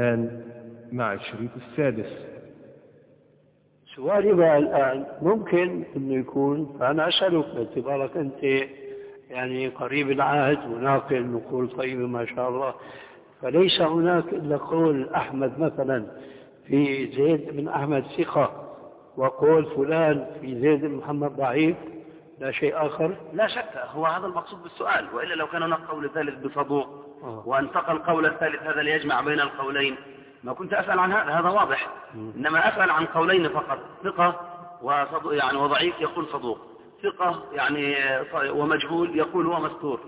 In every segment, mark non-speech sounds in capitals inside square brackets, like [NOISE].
والآن مع الشريط السادس. سؤالي بقى الآن ممكن أنه يكون فأنا أسألك باعتبارك أنت يعني قريب العهد وناقل نقول طيبة ما شاء الله فليس هناك إلا قول أحمد مثلا في زيد بن أحمد ثقة وقول فلان في زيد بن محمد ضعيف لا شيء آخر؟ لا شك هو هذا المقصود بالسؤال وإلا لو كان هناك قول ثالث بصدوق. آه. وانتقى القول الثالث هذا ليجمع بين القولين. ما كنت أسأل عن هذا هذا واضح. إنما أسأل عن قولين فقط. ثقة وصدوق يعني وضعيف يقول صدوق. ثقة يعني ومجهول يقول هو مستور.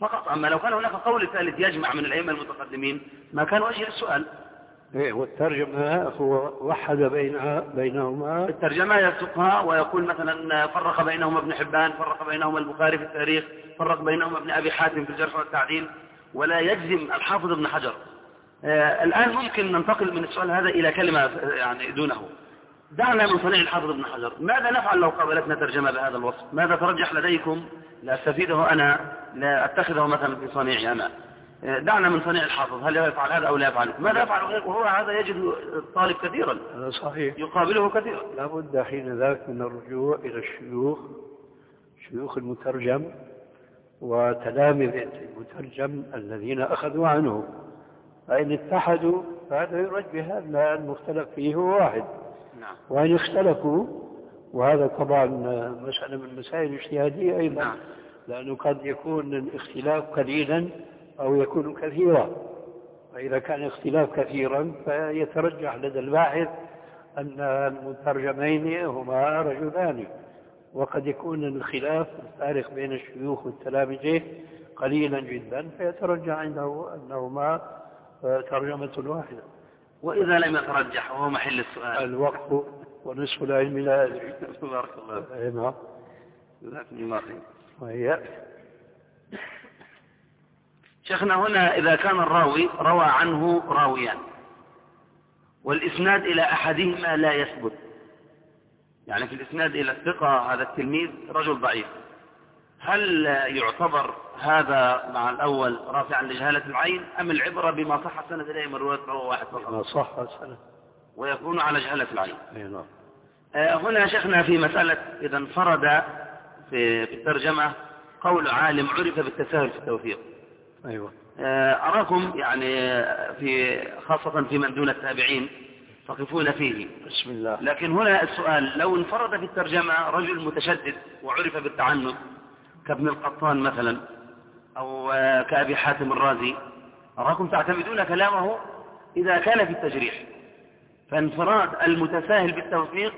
فقط. أما لو كان هناك قول ثالث يجمع من الأئمة المتقدمين ما كان وجه السؤال. إيه والترجمة هو وحد بينها بينهما. الترجمة يسقها ويقول مثلا فرق بينهما ابن حبان فرق بينهما البخاري في التاريخ فرق بينهما ابن أبي حاتم في الجرح والتعديل. ولا يجزم الحافظ ابن حجر. آه الآن ممكن ننتقل من السؤال هذا إلى كلمة آه، يعني دونه. دعنا من صنيع الحافظ ابن حجر. ماذا نفعل لو قابلتنا ترجمة بهذا الوصف؟ ماذا ترجح لديكم؟ لأستفيده أنا لا أتخذه مثلا في صنيعي أنا. آه، دعنا من صنيع الحافظ هل يفعل هذا أو لا يفعل؟ ماذا يفعل؟ غيره وهو هذا يجد الطالب كثيرا. هذا صحيح. يقابله كثيرا. لابد حين ذاك من الرجوع إلى الشيوخ شيوخ المترجم. وتلامذة المترجم الذين أخذوا عنه. فإن اتحدوا فهذا يرد بهذا المختلف فيه هو واحد. نعم. وإن اختلفوا وهذا طبعا مسألة من المسائل الاجتهادية أيضا. نعم. لأنه قد يكون الاختلاف قليلا أو يكون كثيرا. فإذا كان اختلاف كثيرا فيترجح لدى الباحث أن المترجمين هما رجلان. وقد يكون الخلاف الفارق بين الشيوخ والتلامذة قليلا جدا فيترجح عنده أنهما ترجمة واحدة. وإذا لم يترجح وهو محل السؤال. الوقف ونصف العلم لا أدري. بارك الله فيك. أي نعم. جزاكم الله خير. وهي؟ شيخنا هنا إذا كان الراوي روى عنه راويان. والإسناد إلى أحدهما لا يثبت. يعني في الإسناد إلى الثقة هذا التلميذ رجل ضعيف. هل يعتبر هذا مع الأول رافعا لجهالة العين أم العبرة بما صح السند إليه من رواية رواه واحد ما فقط صح السنة ويكون على جهالة العين. نعم. آه، هنا شيخنا في مسألة إذا انفرد في في الترجمة قول عالم عرف بالتساهل في التوثيق أيوة. آه، أراكم يعني في خاصة في من دون التابعين تقفون فيه. بسم الله. لكن هنا السؤال لو انفرد في الترجمة رجل متشدد وعرف بالتعنت كابن القطان مثلا أو آه، كأبي حاتم الرازي أراكم تعتمدون كلامه؟ إذا كان في التجريح. فانفراد المتساهل بالتوثيق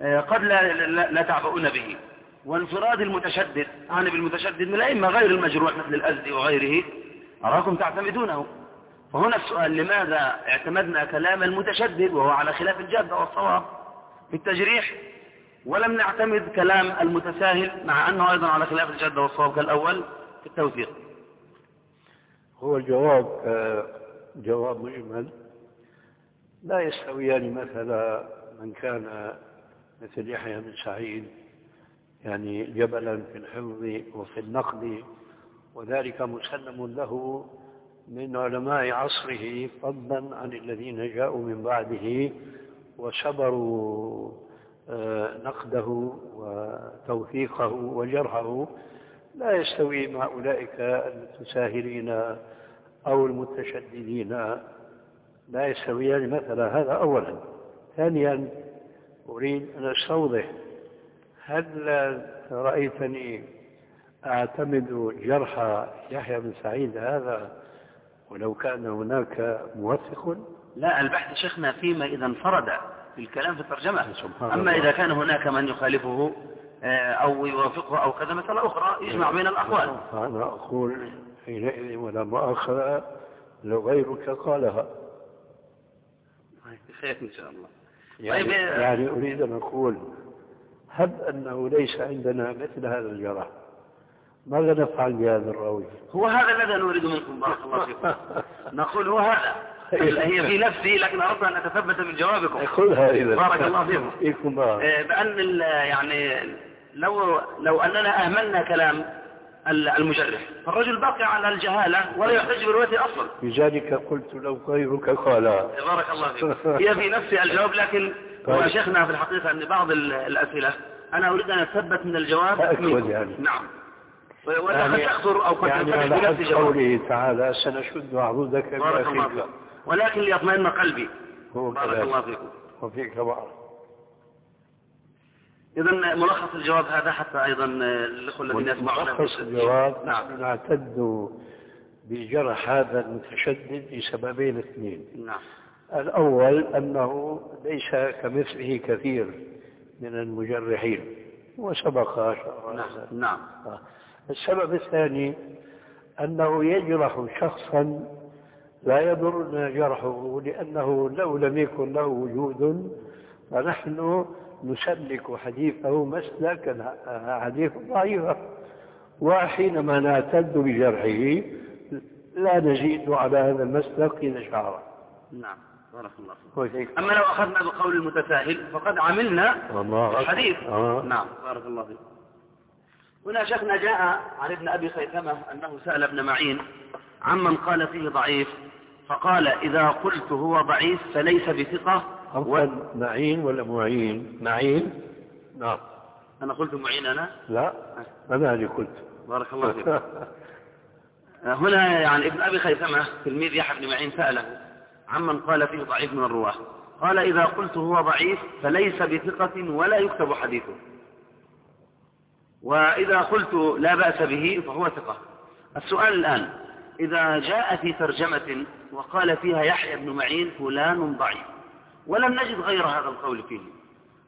آه، قد لا, لا, لا تعبؤون به. وانفراد المتشدد أعني بالمتشدد من الأئمة غير المجروح مثل الأزدي وغيره أراكم تعتمدونه؟ فهنا السؤال لماذا اعتمدنا كلام المتشدد وهو على خلاف الجادة والصواب في التجريح؟ ولم نعتمد كلام المتساهل مع أنه أيضا على خلاف الجادة والصواب كالأول. في التوثيق. هو الجواب جواب مجمل. لا يستويان مثلا من كان مثل يحيى بن سعيد يعني جبلا في الحفظ وفي النقد وذلك مسلم له من علماء عصره فضلا عن الذين جاءوا من بعده وصبروا آه، نقده وتوثيقه وجرحه. لا يستوي مع أولئك المتساهلين أو المتشددين. لا يستويان مثلا هذا أولا. ثانيا أريد أن أستوضح. هل رأيتني أعتمد جرح يحيى بن سعيد هذا ولو كان هناك موثق لا البحث شيخنا فيما إذا انفرد في الكلام في الترجمة. سبحان أما. إذا كان هناك من يخالفه آه، أو يوافقه أو كذا مسألة أخرى يجمع بين الأقوال فأنا أقول حينئذ ولا مؤاخذة لو غيرك قالها. خير إن شاء الله. يعني, طيب، آه، يعني أريد أن أقول هب أنه ليس عندنا مثل هذا الجرح. ماذا نفعل بهذا الراوي؟ هو هذا الذي نريد منكم؟ بارك الله فيكم. نقول هو هذا. هي في نفسي لكن أردت أن أتثبت من جوابكم. خذها إذا بارك الله فيكم. فيكم بارك آه، بأن يعني لو لو أننا أهملنا كلام المجرح فالرجل باقي على الجهالة ولا يحتج بروايته أصلا. لذلك قلت لو غيرك قال. بارك الله فيك. هي في نفس الجواب لكن هو طيب. شيخنا في الحقيقة أن بعض ال- الأسئلة أنا أريد أن أثبت من الجواب. منكم. يعني. نعم. ولا قد تخطر أو قد يعني الجواب قوله تعالى سنشد عضدك بارك الله بأخيك فيك. ولكن ليطمئن قلبي. هو بارك. الله فيكم وفيك بعض إذا ملخص الجواب هذا حتى أيضا الأخوة الذين يسمعون ملخص الجواب نعم. نعتد بجرح هذا المتشدد لسببين اثنين. نعم. الأول أنه ليس كمثله كثير من المجرحين. وسبق نعم. نعم. السبب الثاني أنه يجرح شخصا لا يضرنا جرحه لأنه لو لم يكن له وجود فنحن نسلك حديثه مسلك حديث ضعيفة وحينما نعتد بجرحه لا نزيد على هذا المسلك إذا شعر. نعم بارك الله فيك. أما لو أخذنا بقول المتساهل فقد عملنا الله الحديث. نعم بارك الله فيك. هنا شيخنا جاء عن ابن أبي خيثمة أنه سأل ابن معين عمن قال فيه ضعيف فقال إذا قلت هو ضعيف فليس بثقة. و... معين ولا معين؟ معين؟ نعم. أنا قلت معين أنا؟ لا. أنا اللي قلت؟ بارك الله فيك. [LAUGHS] هنا يعني ابن أبي خيثمة تلميذ يحيى بن معين سأله عمن قال فيه ضعيف من الرواة قال إذا قلت هو ضعيف فليس بثقة ولا يكتب حديثه. وإذا قلت لا بأس به فهو ثقة. السؤال الآن إذا جاء في ترجمة وقال فيها يحيى بن معين فلان ضعيف ولم نجد غير هذا القول فيه.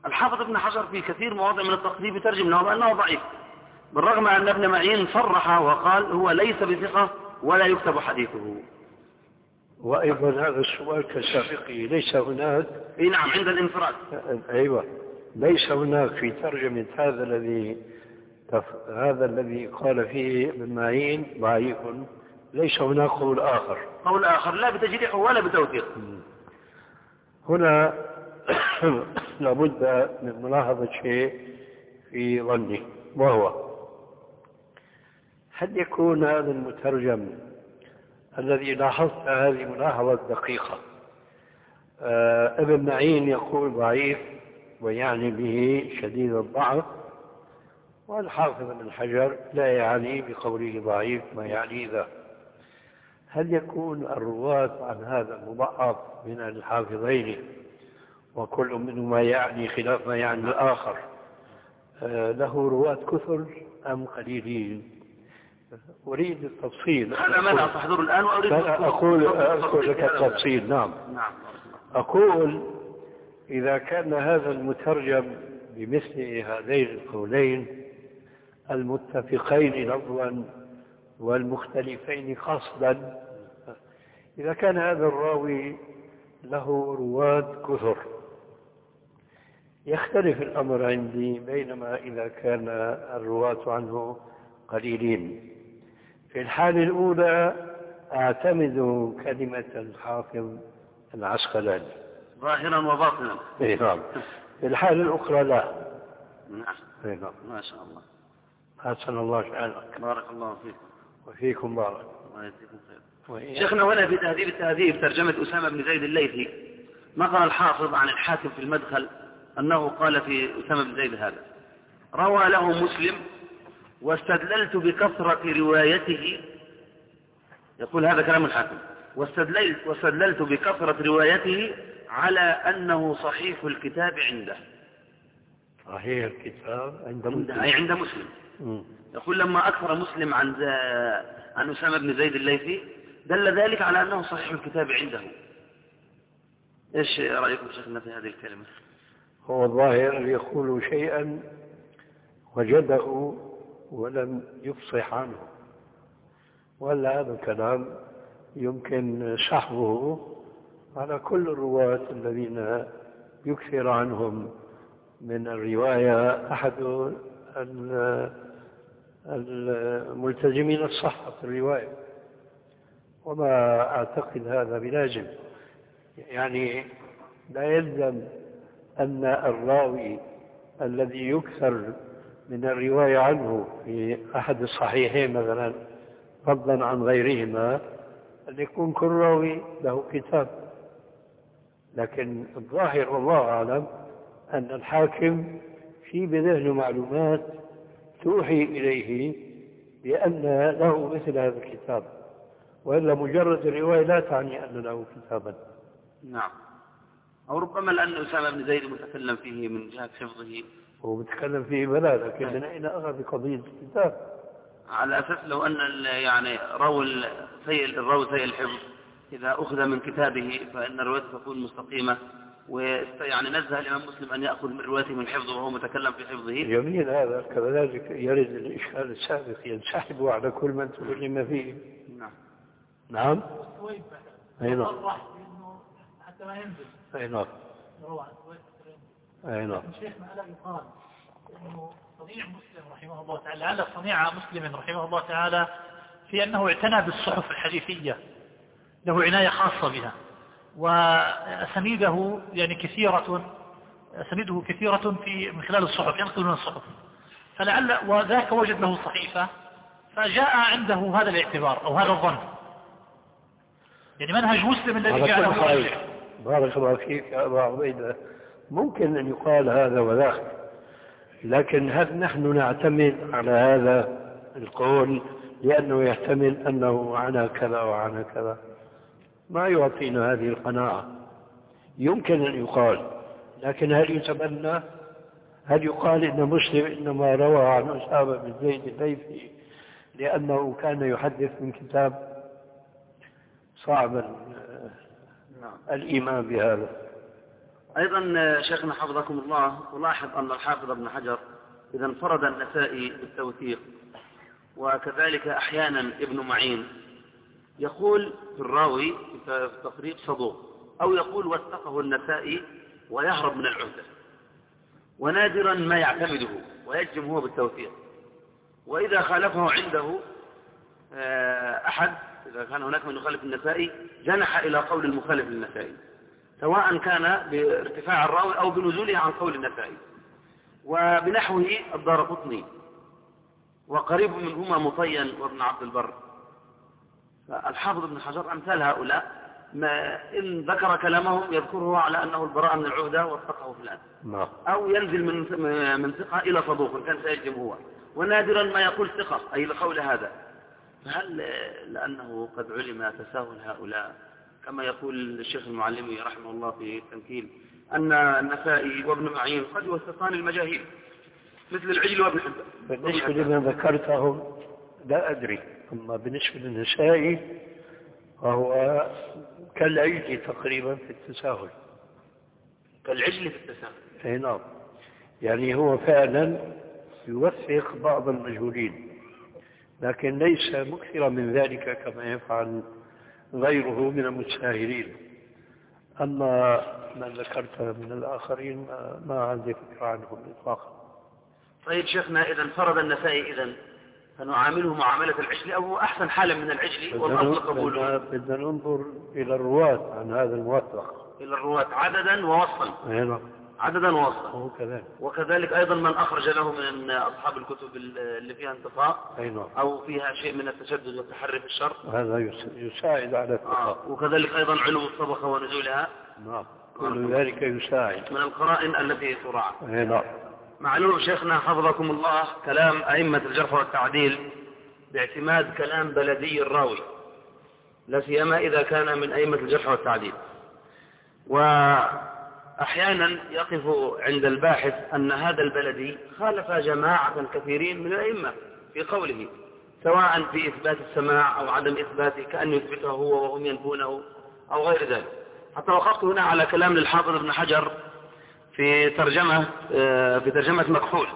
الحافظ ابن حجر في كثير مواضع من التقديم يترجم له بأنه ضعيف بالرغم أن ابن معين صرح وقال هو ليس بثقة ولا يكتب حديثه. وأيضا هذا السؤال كسابقه ليس هناك اي نعم عند الانفراد. أيوة ليس هناك في ترجمة هذا الذي هذا الذي قال فيه ابن معين ضعيف. ليس هناك قول آخر. قول آخر لا بتجريحه ولا بتوثيق. هنا [COUGHS] لابد من ملاحظة شيء في ظني وهو هل يكون هذا المترجم الذي لاحظت هذه ملاحظة دقيقة؟ آه ابن معين يقول ضعيف ويعني به شديد الضعف. والحافظ ابن حجر لا يعني بقوله ضعيف ما يعني ذا. هل يكون الرواة عن هذا المضعف من الحافظين وكل منهما يعني خلاف ما يعني الآخر؟ آه، له رواة كثر أم قليلين؟ أريد التفصيل. هذا ما لا تحضر الآن وأريد أقول أقول لك التفصيل. نعم. نعم. أقول إذا كان هذا المترجم بمثل هذين القولين المتفقين لفظا والمختلفين قصدا إذا كان هذا الراوي له رواة كثر. يختلف الأمر عندي بينما إذا كان الرواة عنه قليلين. في الحالة الأولى أعتمد كلمة الحافظ العسقلاني. ظاهرا وباطنا. إيه نعم. في الحالة الأخرى لا. نعم. إيه نعم. ما شاء الله. حسن الله شأنك بارك الله فيكم وفيكم بارك. الله يجزيكم خير. شيخنا هنا في تهذيب التهذيب ترجمة أسامة بن زيد الليثي. نقل الحافظ عن الحاكم في المدخل أنه قال في أسامة بن زيد هذا؟ روى له مسلم واستدللت بكثرة روايته. يقول هذا كلام الحاكم. واستدللت, واستدللت بكثرة روايته على أنه صحيح الكتاب عنده. صحيح الكتاب عند مسلم. عند مسلم. يقول لما أكثر مسلم عن عن أسامة بن زيد الليثي دل ذلك على أنه صحيح الكتاب عنده. إيش رأيكم شيخنا في هذه الكلمة؟ هو الظاهر يقول شيئا وجده ولم يفصح عنه. ولا هذا الكلام يمكن سحبه على كل الرواة الذين يكثر عنهم. من الرواية أحد الملتزمين الصحة في الرواية. وما أعتقد هذا بلازم. يعني لا يلزم أن الراوي الذي يكثر من الرواية عنه في أحد الصحيحين مثلا فضلا عن غيرهما أن يكون كل راوي له كتاب. لكن الظاهر والله أعلم أن الحاكم في بذهنه معلومات توحي إليه بأن له مثل هذا الكتاب وإلا مجرد الرواية لا تعني أن له كتابا. نعم. أو ربما لأن أسامة بن زيد متكلم فيه من جهة حفظه. هو متكلم فيه بلا لكن من أين أخذ قضية الكتاب. على أساس لو أن يعني روي سيء الراوي سيء الحفظ إذا أخذ من كتابه فإن روايته تكون مستقيمة. ويعني نزه الإمام مسلم أن يأخذ من روايته من حفظه وهو متكلم في حفظه. جميل هذا كذلك يرد الإشكال السابق ينسحب على كل من تكلم فيه. نعم. نعم؟ أي نعم حتى ما ينزل. أي نعم أي نعم شيخنا ألا يقال أنه صنيع مسلم رحمه الله تعالى لعل صنيع مسلم رحمه الله تعالى في أنه اعتنى بالصحف الحديثية له عناية خاصة بها. وأسانيده يعني كثيرة أسانيده كثيرة في من خلال الصحف ينقل من الصحف. فلعل وذاك وجد له صحيفة فجاء عنده هذا الاعتبار أو هذا الظن. يعني منهج مسلم الذي جعله بارك الله فيك يا أبا عبيدة ممكن أن يقال هذا وذاك لكن هل نحن نعتمد على هذا القول لأنه يحتمل أنه عنا كذا وعنا كذا؟ ما يعطينا هذه القناعة. يمكن أن يقال لكن هل يتبنى؟ هل يقال إن مسلم إنما روى عن أسامة بن زيد الليثي لأنه كان يحدث من كتاب صعب نعم. الإيمان بهذا؟ أيضا شيخنا حفظكم الله ولاحظ أن الحافظ ابن حجر إذا انفرد النسائي بالتوثيق وكذلك أحيانا ابن معين. يقول في الراوي في التقريب صدوق أو يقول وثقه النسائي ويهرب من العهدة. ونادرا ما يعتمده ويجزم هو بالتوثيق. وإذا خالفه عنده آه، أحد إذا كان هناك من يخالف النسائي جنح إلى قول المخالف للنسائي سواء كان بارتفاع الراوي أو بنزوله عن قول النسائي. وبنحوه الدار قطني. وقريب منهما مطين وابن عبد البر. الحافظ ابن حجر أمثال هؤلاء ما إن ذكر كلامهم يذكره على أنه البراءة من العهدة والثقه فلان نعم. أو ينزل من من ثقة إلى صدوق كان سيجم هو. ونادرا ما يقول ثقة أي لقول هذا. فهل لأنه قد علم تساهل هؤلاء؟ كما يقول الشيخ المعلمي رحمه الله في التمثيل أن النسائي وابن معين قد يوثقان المجاهيل مثل العجل وابن حبان. بالنسبة لما ذكرتهم؟ لا أدري. أما بالنسبة للنسائي فهو كالعجل تقريبا في التساهل. كالعجل في التساهل. أي نعم. يعني هو فعلا يوثق بعض المجهولين لكن ليس مكثرا من ذلك كما يفعل غيره من المتساهلين. أما من ذكرت من الآخرين ما عندي فكرة عنهم إطلاقا. طيب شيخنا إذا انفرد النسائي إذا فنعامله معاملة العجل أو هو أحسن حالا من العجل والأصل قبوله. بدنا ننظر إلى الرواة عن هذا الموثق. إلى الرواة عددا ووصفا. نعم عددا ووصفا. وكذلك وكذلك أيضا من أخرج له من أصحاب الكتب اللي فيها انتقاء نعم أو فيها شيء من التشدد والتحري في الشر. هذا يساعد على الثقة آه. وكذلك أيضا علو الطبقة ونزولها. نعم. كل ذلك يساعد. من القرائن التي تراعى. نعم معلوم شيخنا حفظكم الله كلام أئمة الجرح والتعديل باعتماد كلام بلدي الراوي لا سيما إذا كان من أئمة الجرح والتعديل. وأحيانا يقف عند الباحث أن هذا البلدي خالف جماعة كثيرين من الأئمة في قوله سواء في إثبات السماع أو عدم إثباته كأن يثبته هو وهم ينفونه أو غير ذلك. حتى وقفت هنا على كلام للحافظ ابن حجر في ترجمة آه، في ترجمة مكحول.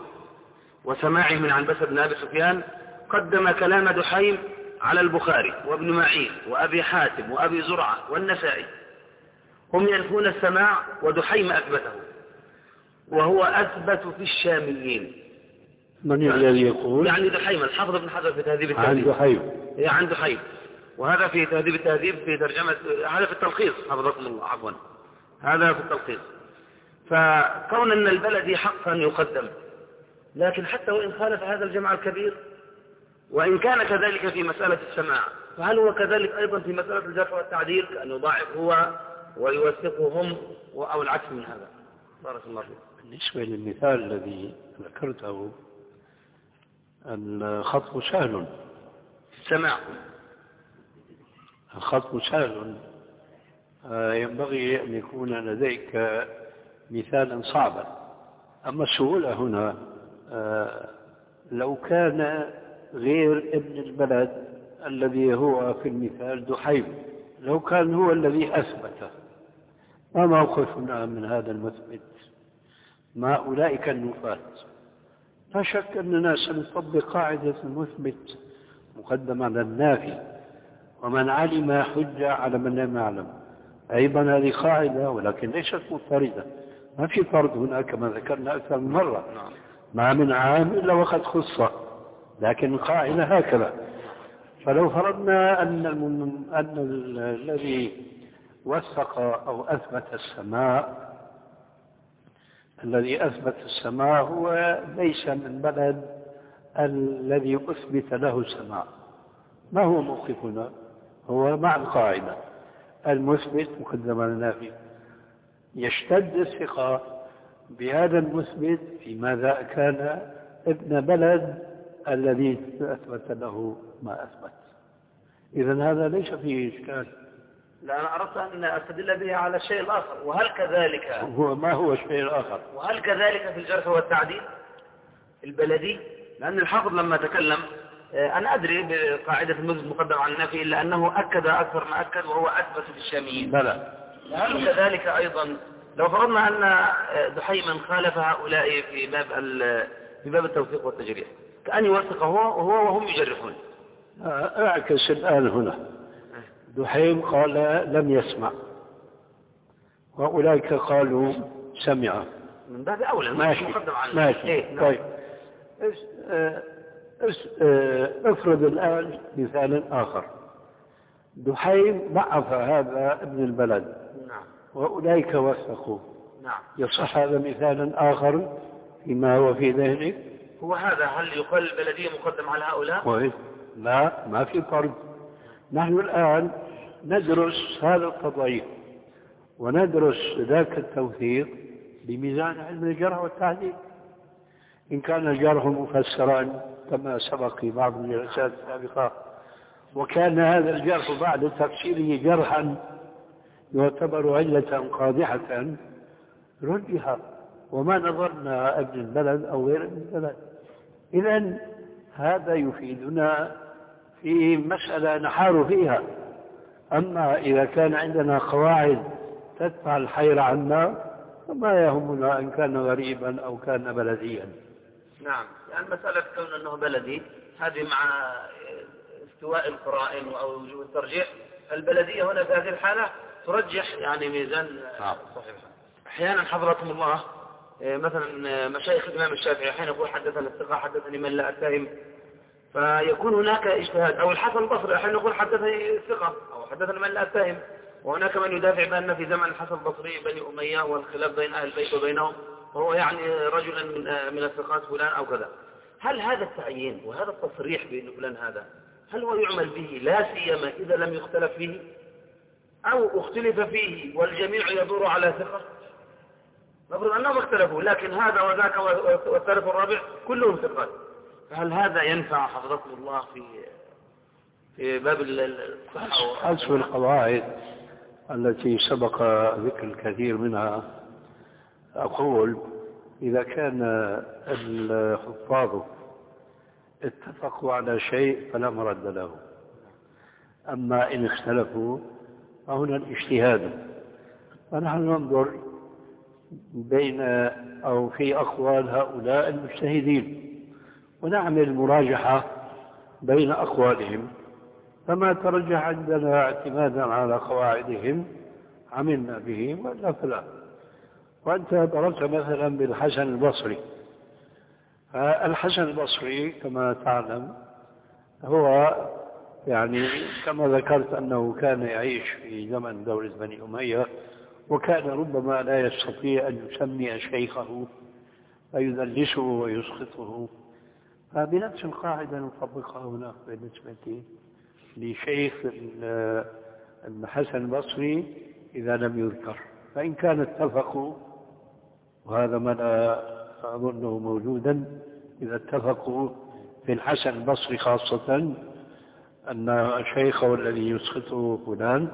وسماعه من عنبسة بن أبي سفيان قدم كلام دحيم على البخاري وابن معين وأبي حاتم وأبي زرعة والنسائي. هم ينفون السماع ودحيم أثبته. وهو أثبت في الشاميين. من الذي يقول؟ يعني دحيم الحافظ ابن حجر في تهذيب التهذيب. عن دحيم. هي عن دحيم. وهذا في تهذيب التهذيب في ترجمة هذا في التلخيص حفظكم الله عفوا. هذا في التلخيص. فكون أن البلدي حقا يقدم. لكن حتى وإن خالف هذا الجمع الكبير وإن كان كذلك في مسألة السماع فهل هو كذلك أيضا في مسألة الجرح والتعديل؟ كأن يضاعف هو ويوثقهم أو العكس من هذا. بارك الله فيك. بالنسبة للمثال الذي ذكرته الخطب سهل. السماع الخطب سهل. آه، ينبغي أن يكون لديك مثالا صعبا. أما السهولة هنا آه، لو كان غير ابن البلد الذي هو في المثال دحيم لو كان هو الذي أثبته ما موقفنا من هذا المثبت؟ مع أولئك النفاة. لا شك أننا سنطبق قاعدة المثبت مقدم على النافي ومن علم حجة على من لم يعلم. أيضا هذه قاعدة ولكن ليست مضطردة. ما في فرض هنا كما ذكرنا أكثر من مرة. نعم. ما من عام إلا وقد خص. لكن القاعدة هكذا. فلو فرضنا أن. أن الذي وثق أو أثبت السماء الذي أثبت السماء هو ليس من بلد الذي أثبت له السماء ما هو موقفنا؟ هو مع القاعدة. المثبت مقدم على النافي يشتد الثقة بهذا المثبت في ماذا كان ابن بلد الذي أثبت له ما أثبت. إذا هذا ليس فيه إشكال. لا أنا أردت أن أستدل به على الشيء الآخر وهل كذلك؟ هو ما هو الشيء الآخر وهل كذلك في الجرح والتعديل البلدي؟ لأن الحافظ لما تكلم آه، أنا أدري بقاعدة المزج المقدم على النفي إلا أنه أكد أكثر ما أكد وهو أثبت في الشاميين. بلى. هل كذلك أيضا لو فرضنا أن آه، دحيما خالف هؤلاء في باب في باب التوثيق والتجريح كأن يوثق هو وهو وهم يجرحون. اعكس الآن هنا. دحيم قال لم يسمع وأولئك قالوا سمع. من باب أولى ماشي ماشي. إيه نعم. طيب. آه، آه، افرض الآن مثالا آخر. دحيم ضعف هذا ابن البلد. نعم. وأولئك وثقوا. نعم. يصح هذا مثالا آخر فيما هو في ذهنك؟ هو هذا هل يقال البلدية مقدم على هؤلاء؟ لا ما في فرق نحن الآن ندرس هذا القضية وندرس ذاك التوثيق بميزان علم الجرح والتعديل إن كان الجرح مفسرا كما سبق في بعض الجلسات السابقة وكان هذا الجرح بعد تفسيره جرحا يعتبر علة قادحة رجح وما نظرنا ابن البلد أو غير البلد. إذا هذا يفيدنا في مسألة نحار فيها. أما إذا كان عندنا قواعد تدفع الحير عنا فما يهمنا إن كان غريبا أو كان بلديا. نعم. يعني مسألة كون أنه بلدي هذه مع استواء القرائن أو وجوه الترجيح البلدية هنا في هذه الحالة ترجح يعني ميزان نعم. صحيح. أحيانا حضركم الله إيه، مثلا آه، مشايخ الإمام الشافعي أحيانا يقول حدثنا الثقة حدثني من لا أتهم. فيكون هناك اجتهاد. أو الحسن البصري أحيانا يقول حدثني الثقة أو حدثني من لا أتهم. وهناك من يدافع بأن في زمن الحسن البصري بني أمية والخلاف بين أهل البيت وبينهم وهو يعني رجلا من آه، من الثقات فلان أو كذا. هل هذا التعيين وهذا التصريح بأن فلان هذا هل هو يعمل به؟ لا سيما إذا لم يختلف فيه. أو اختلف فيه والجميع يدور على ثقة. نفرض أنهم اختلفوا لكن هذا وذاك والثالث والرابع كلهم ثقات. فهل هذا ينفع حفظكم الله في في باب ال- ال- الصحة القواعد التي سبق ذكر الكثير منها. أقول إذا كان الحفاظ اتفقوا على شيء فلا مرد له. أما إن اختلفوا فهنا الاجتهاد. فنحن ننظر بين أو في أقوال هؤلاء المجتهدين ونعمل مراجحة بين أقوالهم. فما ترجح عندنا اعتمادا على قواعدهم عملنا به ولا فلا. وأنت ضربت مثلا بالحسن البصري. الحسن البصري كما تعلم هو يعني كما ذكرت أنه كان يعيش في زمن دولة بني أمية وكان ربما لا يستطيع أن يسمي شيخه فيدلسه ويسقطه فبنفس القاعدة نطبقها هنا بالنسبة لشيخ الحسن البصري إذا لم يذكر. فإن كان اتفقوا وهذا ما لا أظنه موجودا إذا اتفقوا في الحسن البصري خاصة أن شيخه الذي يسخطه فلان.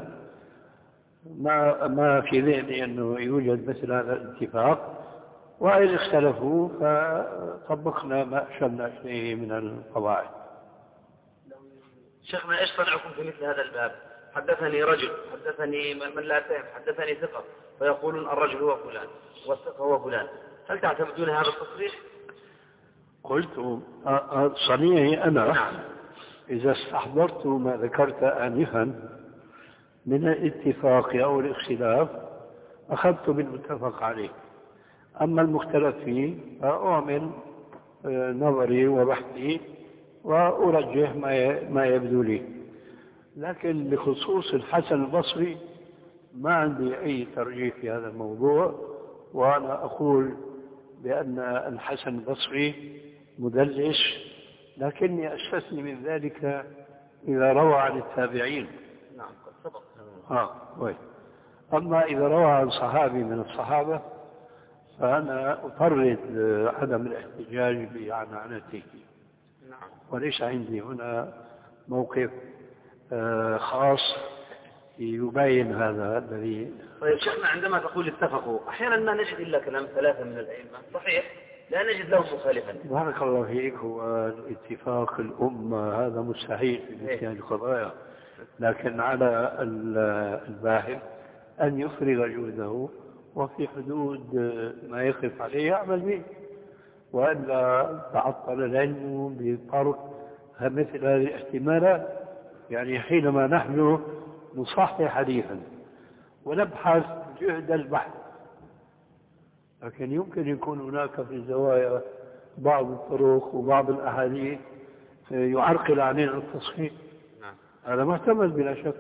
ما ما في ذهني أنه يوجد مثل هذا الاتفاق وإن اختلفوا فطبقنا ما أشرنا إليه من القواعد. شيخنا إيش صنعكم في مثل هذا الباب؟ حدثني رجل حدثني من لا تعرف حدثني ثقة فيقولون الرجل هو فلان والثقة هو فلان. هل تعتمدون هذا التصريح؟ قلت صنيعي أنا. نعم. إذا استحضرت ما ذكرت آنفا من الاتفاق أو الاختلاف أخذت بالمتفق عليه. أما المختلف فيه فأعمل آه، نظري وبحثي وأرجح ما يبدو لي. لكن بخصوص الحسن البصري ما عندي أي ترجيح في هذا الموضوع وأنا أقول بأن الحسن البصري مدلس لكني أستثني من ذلك إذا روى عن التابعين. نعم قد سبق. آه أما إذا روى عن صحابي من الصحابة فأنا أطرد عدم الاحتجاج بعنعنته نعم. وليس عندي هنا موقف آه، خاص يبين هذا الذي طيب شيخنا عندما تقول اتفقوا أحيانا ما نجد إلا كلام ثلاثة من الأئمة صحيح؟ لا نجد له مخالفا. بارك الله فيك هو الاتفاق الأمة هذا مستحيل في مثل هذه القضايا. لكن على ال- الباحث أن يفرغ جهده وفي حدود ما يقف عليه يعمل به. وإلا تعطل العلم بطرق مثل هذه الاحتمالات. يعني حينما نحن نصحح حديثا ونبحث جهد البحث لكن يمكن يكون هناك في الزوايا بعض الطرق وبعض الأحاديث يعرقل علينا التصحيح. نعم. هذا محتمل بلا شك.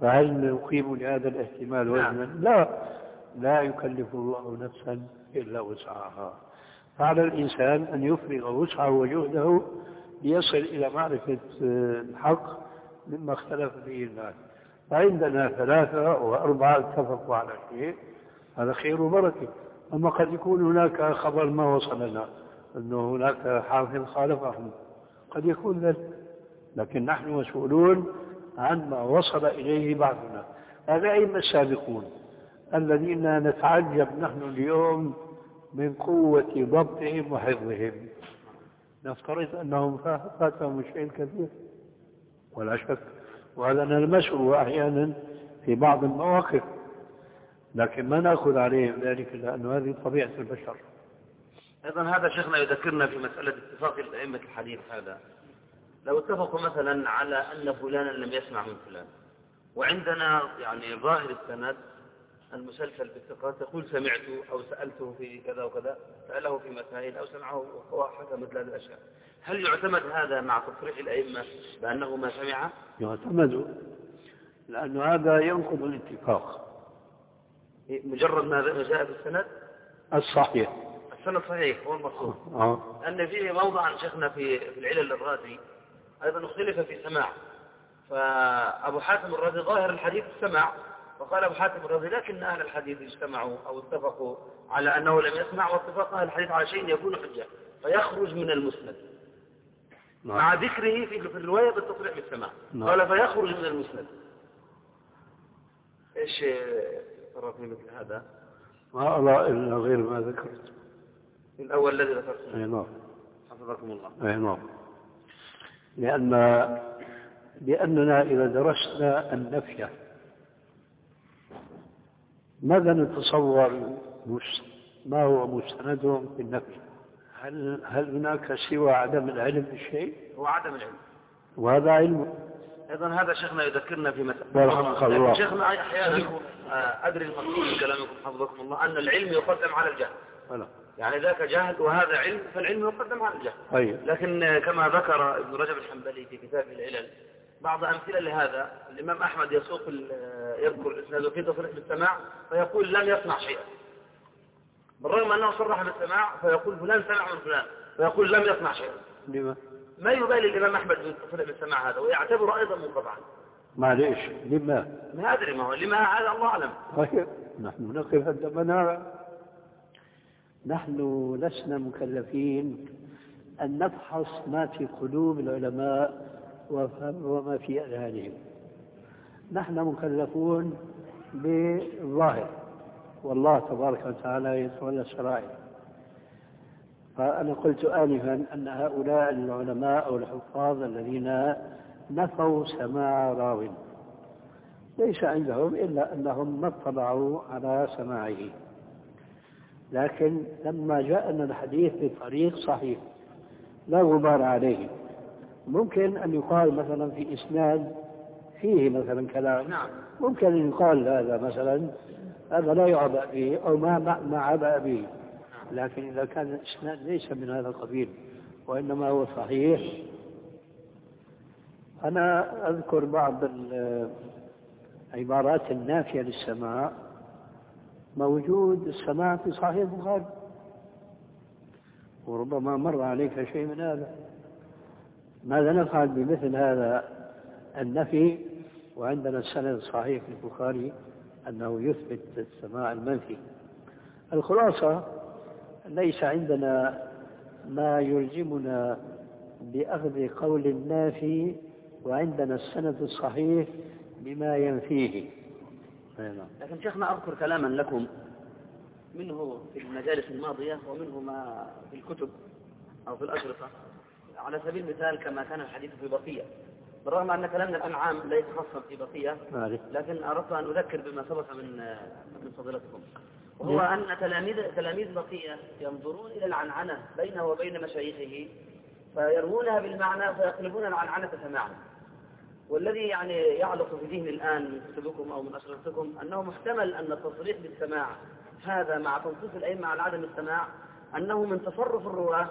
فهل نقيم لهذا الاحتمال وزنا؟ لا. لا يكلف الله نفسا إلا وسعها. فعلى الإنسان أن يفرغ وسعه وجهده ليصل إلى معرفة الحق مما اختلف فيه الناس. فعندنا ثلاثة وأربعة اتفقوا على شيء. هذا خير وبركة. أما قد يكون هناك خبر ما وصلنا أنه هناك حافظ خالفهم. قد يكون ذلك لكن نحن مسؤولون عن ما وصل إليه بعضنا. هذا أئمة السابقون؟ الذين نتعجب نحن اليوم من قوة ضبطهم وحفظهم. نفترض أنهم فاتهم شيء كثير ولا شك وهذا نلمسه أحيانا في بعض المواقف. لكن ما نأخذ عليهم ذلك لأن هذه طبيعة البشر. أيضا هذا شيخنا يذكرنا في مسألة اتفاق الأئمة الحديث هذا. لو اتفقوا مثلا على أن فلانا لم يسمع من فلان وعندنا يعني ظاهر السند المسلسل بالثقات يقول سمعته أو سألته في كذا وكذا سأله في مسائل أو سمعه وحكى مثل هذه الأشياء هل يعتمد هذا مع تصريح الأئمة بأنه ما سمع؟ يعتمد لأن هذا ينقض الاتفاق. مجرد ما جاء في السند؟ الصحيح. السند صحيح هو المقصود. آه. أن فيه موضعا شيخنا في في العلل الرازي أيضا اختلف في سماع فأبو حاتم الرازي ظاهر الحديث السمع وقال أبو حاتم الرازي لكن أهل الحديث اجتمعوا أو اتفقوا على أنه لم يسمع واتفاق أهل الحديث على شيء يكون حجة فيخرج من المسند. نعم. مع ذكره في الرواية بالتصريح بالسماع نعم. قال فيخرج من المسند. إيش؟ ترى في مثل هذا ما أرى إلا غير ما ذكرت. الأول الذي ذكرته. أي نعم. حفظكم الله. أي نعم. لأن لأننا إذا درسنا النفي ماذا نتصور ما هو مستندهم في النفي؟ هل هل هناك سوى عدم العلم بالشيء هو عدم العلم. وهذا علم. أيضا هذا شيخنا يذكرنا في مسألة يرحمك الله. شيخنا أحيانا آه، أدري المقصود من كلامكم حفظكم الله أن العلم يقدم على الجهل. ولا يعني ذاك جهل وهذا علم فالعلم يقدم على الجهل. طيب. لكن كما ذكر ابن رجب الحنبلي في كتابه العلل بعض أمثلة لهذا الإمام أحمد يسوق يذكر الإسناد في تصريح بالسماع فيقول لم يصنع شيئا. بالرغم أنه صرح بالسماع فيقول فلان سمع من فلان فيقول لم يسمع شيئا. لما ما يبالي الإمام أحمد بالسماع هذا ويعتبره أيضا منقطعا. معليش لما؟ ما أدري ما هو لما هذا الله أعلم. طيب نحن نقف عندما نرى. نحن لسنا مكلفين أن نفحص ما في قلوب العلماء وما في أذهانهم. نحن مكلفون بالظاهر. والله تبارك وتعالى يتولى السرائر فأنا قلت آنفا أن هؤلاء العلماء أو الحفاظ الذين نفوا سماع راو ليس عندهم إلا أنهم ما اطلعوا على سماعه. لكن لما جاءنا الحديث بطريق صحيح لا غبار عليه. ممكن أن يقال مثلا في إسناد فيه مثلا كلام. نعم. ممكن أن يقال هذا مثلا. هذا لا يعبأ به أو ما ما عبأ به. لكن إذا كان الإسناد ليس من هذا القبيل وإنما هو صحيح. أنا أذكر بعض العبارات النافية للسماع. موجود السماع في صحيح البخاري. وربما مر عليك شيء من هذا. ماذا نفعل بمثل هذا النفي؟ وعندنا السند الصحيح في البخاري أنه يثبت السماع المنفي. الخلاصة ليس عندنا ما يلزمنا بأخذ قول النافي وعندنا السند الصحيح بما ينفيه. لكن شيخنا أذكر كلاما لكم منه في المجالس الماضية ومنه ما في الكتب أو في الأشرطة. على سبيل المثال كما كان الحديث في بقية. بالرغم أن كلامنا الآن عام ليس خاصا في بقية لكن أردت أن أذكر بما سبق من من فضيلتكم. وهو أن تلاميذ تلاميذ بقية ينظرون إلى العنعنة بينه وبين مشايخه فيروونها بالمعنى فيقلبون العنعنة سماعا. والذي يعني يعلق في ذهني الآن من كتبكم أو من أشرطتكم أنه محتمل أن التصريح بالسماع هذا مع تنصيص الأئمة على عدم السماع أنه من تصرف الرواة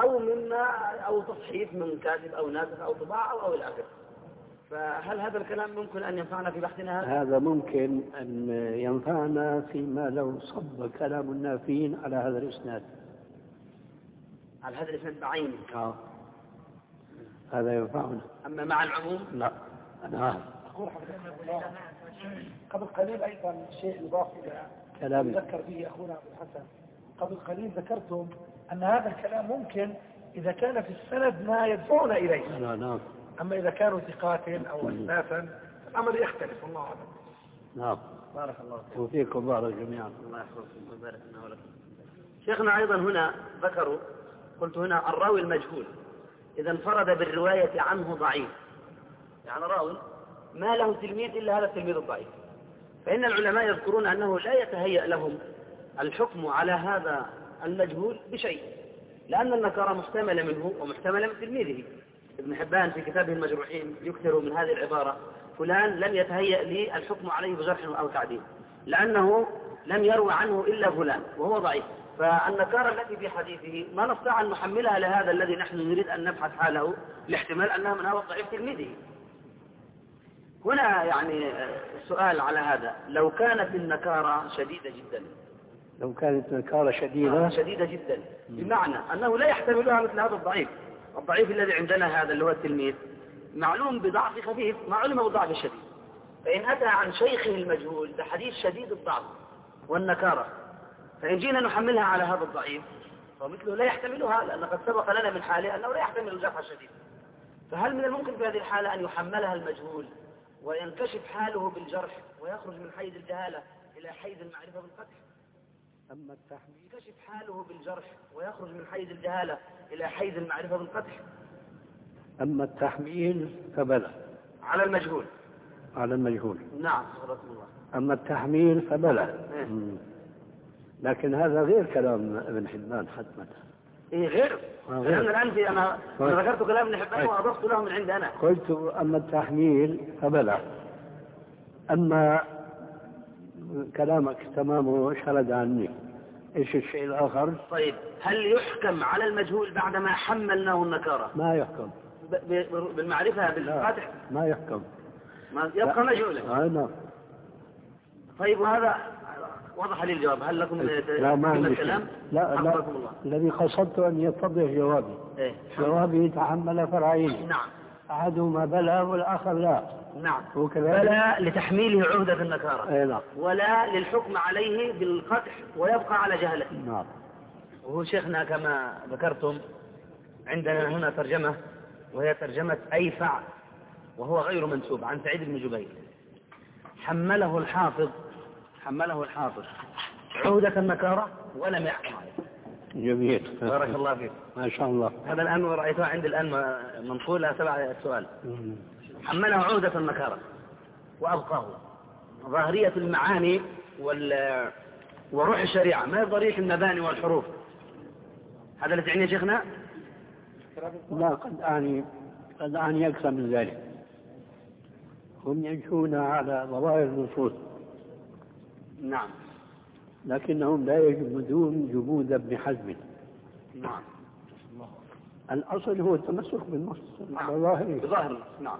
أو مما أو تصحيف من كاتب أو ناسخ أو طباعة أو أو الآخر فهل هذا الكلام ممكن أن ينفعنا في بحثنا؟ هذا؟ هذا ممكن أن ينفعنا فيما لو صب كلام النافين على هذا الإسناد. على هذا الإسناد بعينه. آه. هذا ينفعنا. أما مع العموم؟ لا. أنا أقول حضرتك قبل قليل أيضا شيء يضاف إلى كلام ذكر به أخونا أبو الحسن. قبل قليل ذكرتم أن هذا الكلام ممكن إذا كان في السند ما يدفعنا إليه. لا نعم أما إذا كانوا ثقات أو أساسا الأمر يختلف والله أعلم. نعم. بارك الله فيك. وفيكم بارك جميعا الله يحفظكم ويبارك لنا ولكم. شيخنا أيضا هنا ذكروا قلت هنا الراوي المجهول. إذا انفرد بالرواية عنه ضعيف. يعني راوي ما له تلميذ إلا هذا التلميذ الضعيف. فإن العلماء يذكرون أنه لا يتهيأ لهم الحكم على هذا المجهول بشيء لأن النكارة محتملة منه ومحتملة من تلميذه. ابن حبان في كتابه المجروحين يكثر من هذه العبارة فلان لم يتهيأ لي الحكم عليه بجرح أو تعديل لأنه لم يروى عنه إلا فلان وهو ضعيف. فالنكارة التي في حديثه ما نستطيع أن نحملها لهذا الذي نحن نريد أن نبحث حاله لاحتمال أنها من هذا الضعيف تلميذه. هنا يعني السؤال على هذا. لو كانت النكارة شديدة جدا. لو كانت نكارة شديدة. شديدة جدا. بمعنى أنه لا يحتملها مثل هذا الضعيف. الضعيف الذي عندنا هذا اللي هو التلميذ معلوم بضعف خفيف ما علم بضعف شديد. فإن أتى عن شيخه المجهول بحديث شديد الضعف والنكارة فإن جينا نحملها على هذا الضعيف فمثله لا يحتملها لأن قد سبق لنا من حاله أنه لا يحتمل الجرح الشديد فهل من الممكن في هذه الحالة أن يحملها المجهول وينكشف حاله بالجرح ويخرج من حيز الجهالة إلى حيز المعرفة بالقدح أما التحميل ينكشف حاله بالجرح ويخرج من حيز الجهالة إلى حيز المعرفة بالقدح. أما التحميل فبلى. على المجهول. على المجهول. نعم الله. أما التحميل فبلى. إيه. لكن هذا غير كلام ابن حبان حتما. إيه غير. آه، غير. لأن الآن في أنا طيب. أنا ذكرت كلام ابن حبان طيب. وأضفت له من عندي أنا. قلت أما التحميل فبلى. أما كلامك تمامه شرد عني. إيش الشيء الآخر؟ طيب هل يحكم على المجهول بعدما حملناه النكارة؟ ما يحكم. بالمعرفة بالفاتح؟ ما يحكم. ما يبقى مجهولا. آه نعم. طيب وهذا وضح لي الجواب. هل لكم لا ما عندي الكلام. لا لا. الذي قصدت أن يتضح جوابي. إيه. جوابي تحمل فرعين. نعم. أحدهما بلى والآخر لا. نعم. فلا لتحميله عهدة النكارة. أي نعم. ولا للحكم عليه بالقدح ويبقى على جهلته نعم. وهو شيخنا كما ذكرتم عندنا هنا ترجمة وهي ترجمة أيفع وهو غير منسوب عن سعيد بن جبير. حمله الحافظ حمله الحافظ. عهدة النكارة ولم يحكم عليه جميل. بارك الله فيك. ما شاء الله. هذا الآن رأيته عندي الآن منقولة تبع السؤال حمله عهدة النكارة وأبقاه. ظاهرية المعاني وال وروح الشريعة. ما هي ظاهرية المباني والحروف؟ هذا اللي تعنيه يا شيخنا؟ لا قد أعني قد أعني أكثر من ذلك. هم يمشون على ظواهر النصوص. نعم. لكنهم لا يجمدون جمود ابن حزم. نعم. الأصل هو التمسك بالنص. على نعم. ظاهره بظاهر نعم.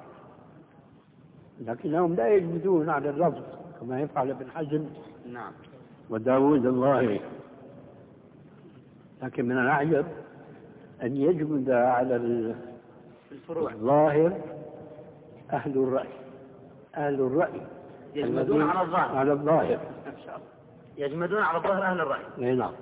لكنهم لا يجمدون على اللفظ كما يفعل ابن حزم. نعم. وداود الظاهري. لكن من الأعجب أن يجمد على الفروع. الظاهر أهل الرأي. أهل الرأي. يجمدون على الظاهر. على الظاهر. يجمدون على الظاهر أهل الرأي. إي نعم.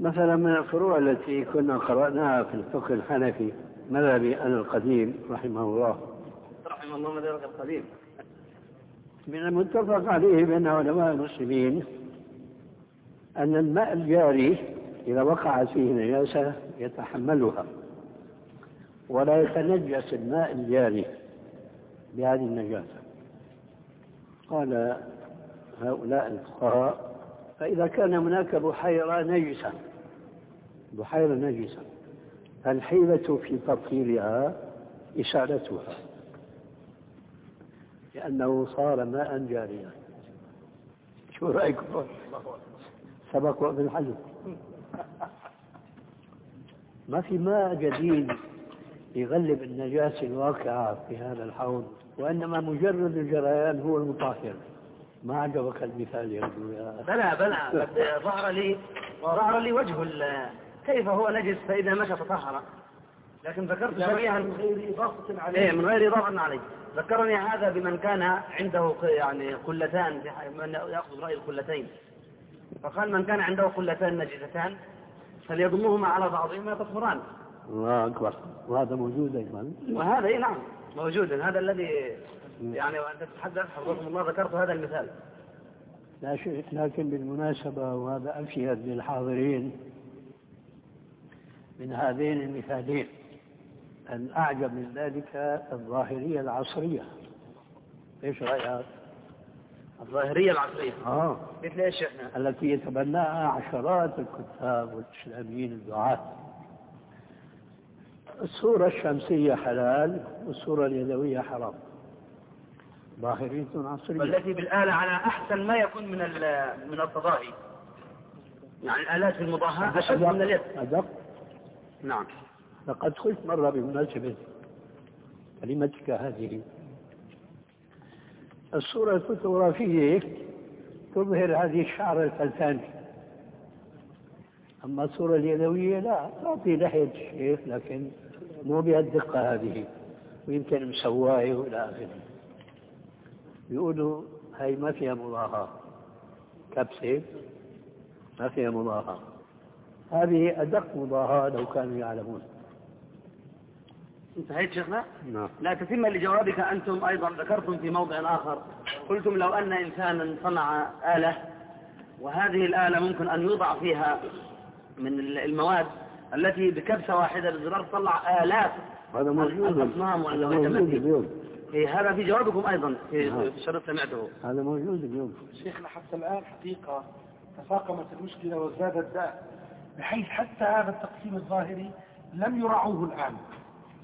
مثلا من الفروع التي كنا قرأناها في الفقه الحنفي مذهبي أنا القديم رحمه الله. رحم الله مذهبك القديم. من المتفق عليه بين علماء المسلمين أن الماء الجاري إذا وقعت فيه نجاسة يتحملها ولا يتنجس الماء الجاري بهذه النجاسة. قال هؤلاء الفقهاء فإذا كان هناك بحيرة نجسة. بحيرة نجسة. فالحيلة في تطهيرها إسالتها لأنه صار ماء جاريا. شو رأيكم سبق ابن حزم ما في ماء جديد يغلب النجاسة الواقعة في هذا الحوض وإنما مجرد الجريان هو المطهر. ما عجبك المثال يا يا بلى بلى. قد ظهر لي ظهر لي وجه كيف هو نجس فإذا مشى تطهر. لكن ذكرت شبيها من غير إضافة عليه. إيه من غير إضافة عليه. ذكرني هذا بمن كان عنده يعني قلتان من يأخذ رأي القلتين. فقال من كان عنده قلتان نجستان فليضمهما على بعضهما يطهران الله أكبر. وهذا موجود أيضا. وهذا إيه نعم موجود. هذا الذي يعني وأنت تتحدث حفظكم الله ذكرت هذا المثال. لا شيء لكن بالمناسبة وهذا أفيد للحاضرين من هذين المثالين. الأعجب من ذلك الظاهرية العصرية. إيش رأيك؟ الظاهرية العصرية. آه. مثل إيش إحنا؟ التي يتبناها عشرات الكتاب والإسلاميين الدعاة الصورة الشمسية حلال والصورة اليدوية حرام. ظاهرية عصرية. والتي بالآلة على أحسن ما يكون من من التضاهي يعني الآلات المضاهاة أشد من اليد. أدق. نعم. لقد قلت مرة بمناسبة كلمتك هذه. الصورة الفوتوغرافية تظهر هذه الشعر الفلتاني أما الصورة اليدوية لا تعطي لحية الشيخ لكن مو بهالدقة هذه. ويمكن مسواية وإلى آخره. يقولوا هاي ما فيها مضاهاة. كبسة ما فيها مضاهاة. هذه أدق مضاهاة لو كانوا يعلمون. انتهيت شيخنا؟ نعم. لا تتم لجوابك أنتم أيضا ذكرتم في موضع آخر. قلتم لو أن إنسانا صنع آلة وهذه الآلة ممكن أن يوضع فيها من المواد التي بكبسة واحدة بالزرار تطلع آلاف هذا موجود. الأصنام والتماثيل هذا في جوابكم أيضا في نعم. في شرط سمعته. هذا موجود اليوم. شيخنا حتى الآن حقيقة تفاقمت المشكلة وازداد الداء بحيث حتى هذا التقسيم الظاهري لم يرعوه الآن.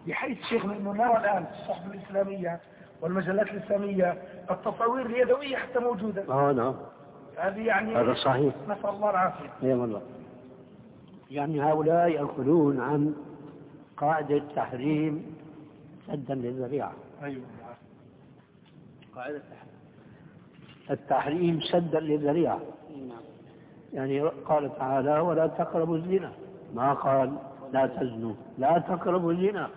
بحيث شيخنا أنه نرى الآن في الصحف الإسلامية والمجلات الإسلامية التصاوير اليدوية حتى موجودة. آه نعم. هذه يعني هذا صحيح. نسأل الله العافية. اي والله. يعني هؤلاء يأخذون عن قاعدة تحريم سدا للذريعة. أيوة. قاعدة التحريم. سدا للذريعة. يعني قال تعالى ولا تقربوا الزنا. ما قال لا تزنوا. لا تقربوا الزنا.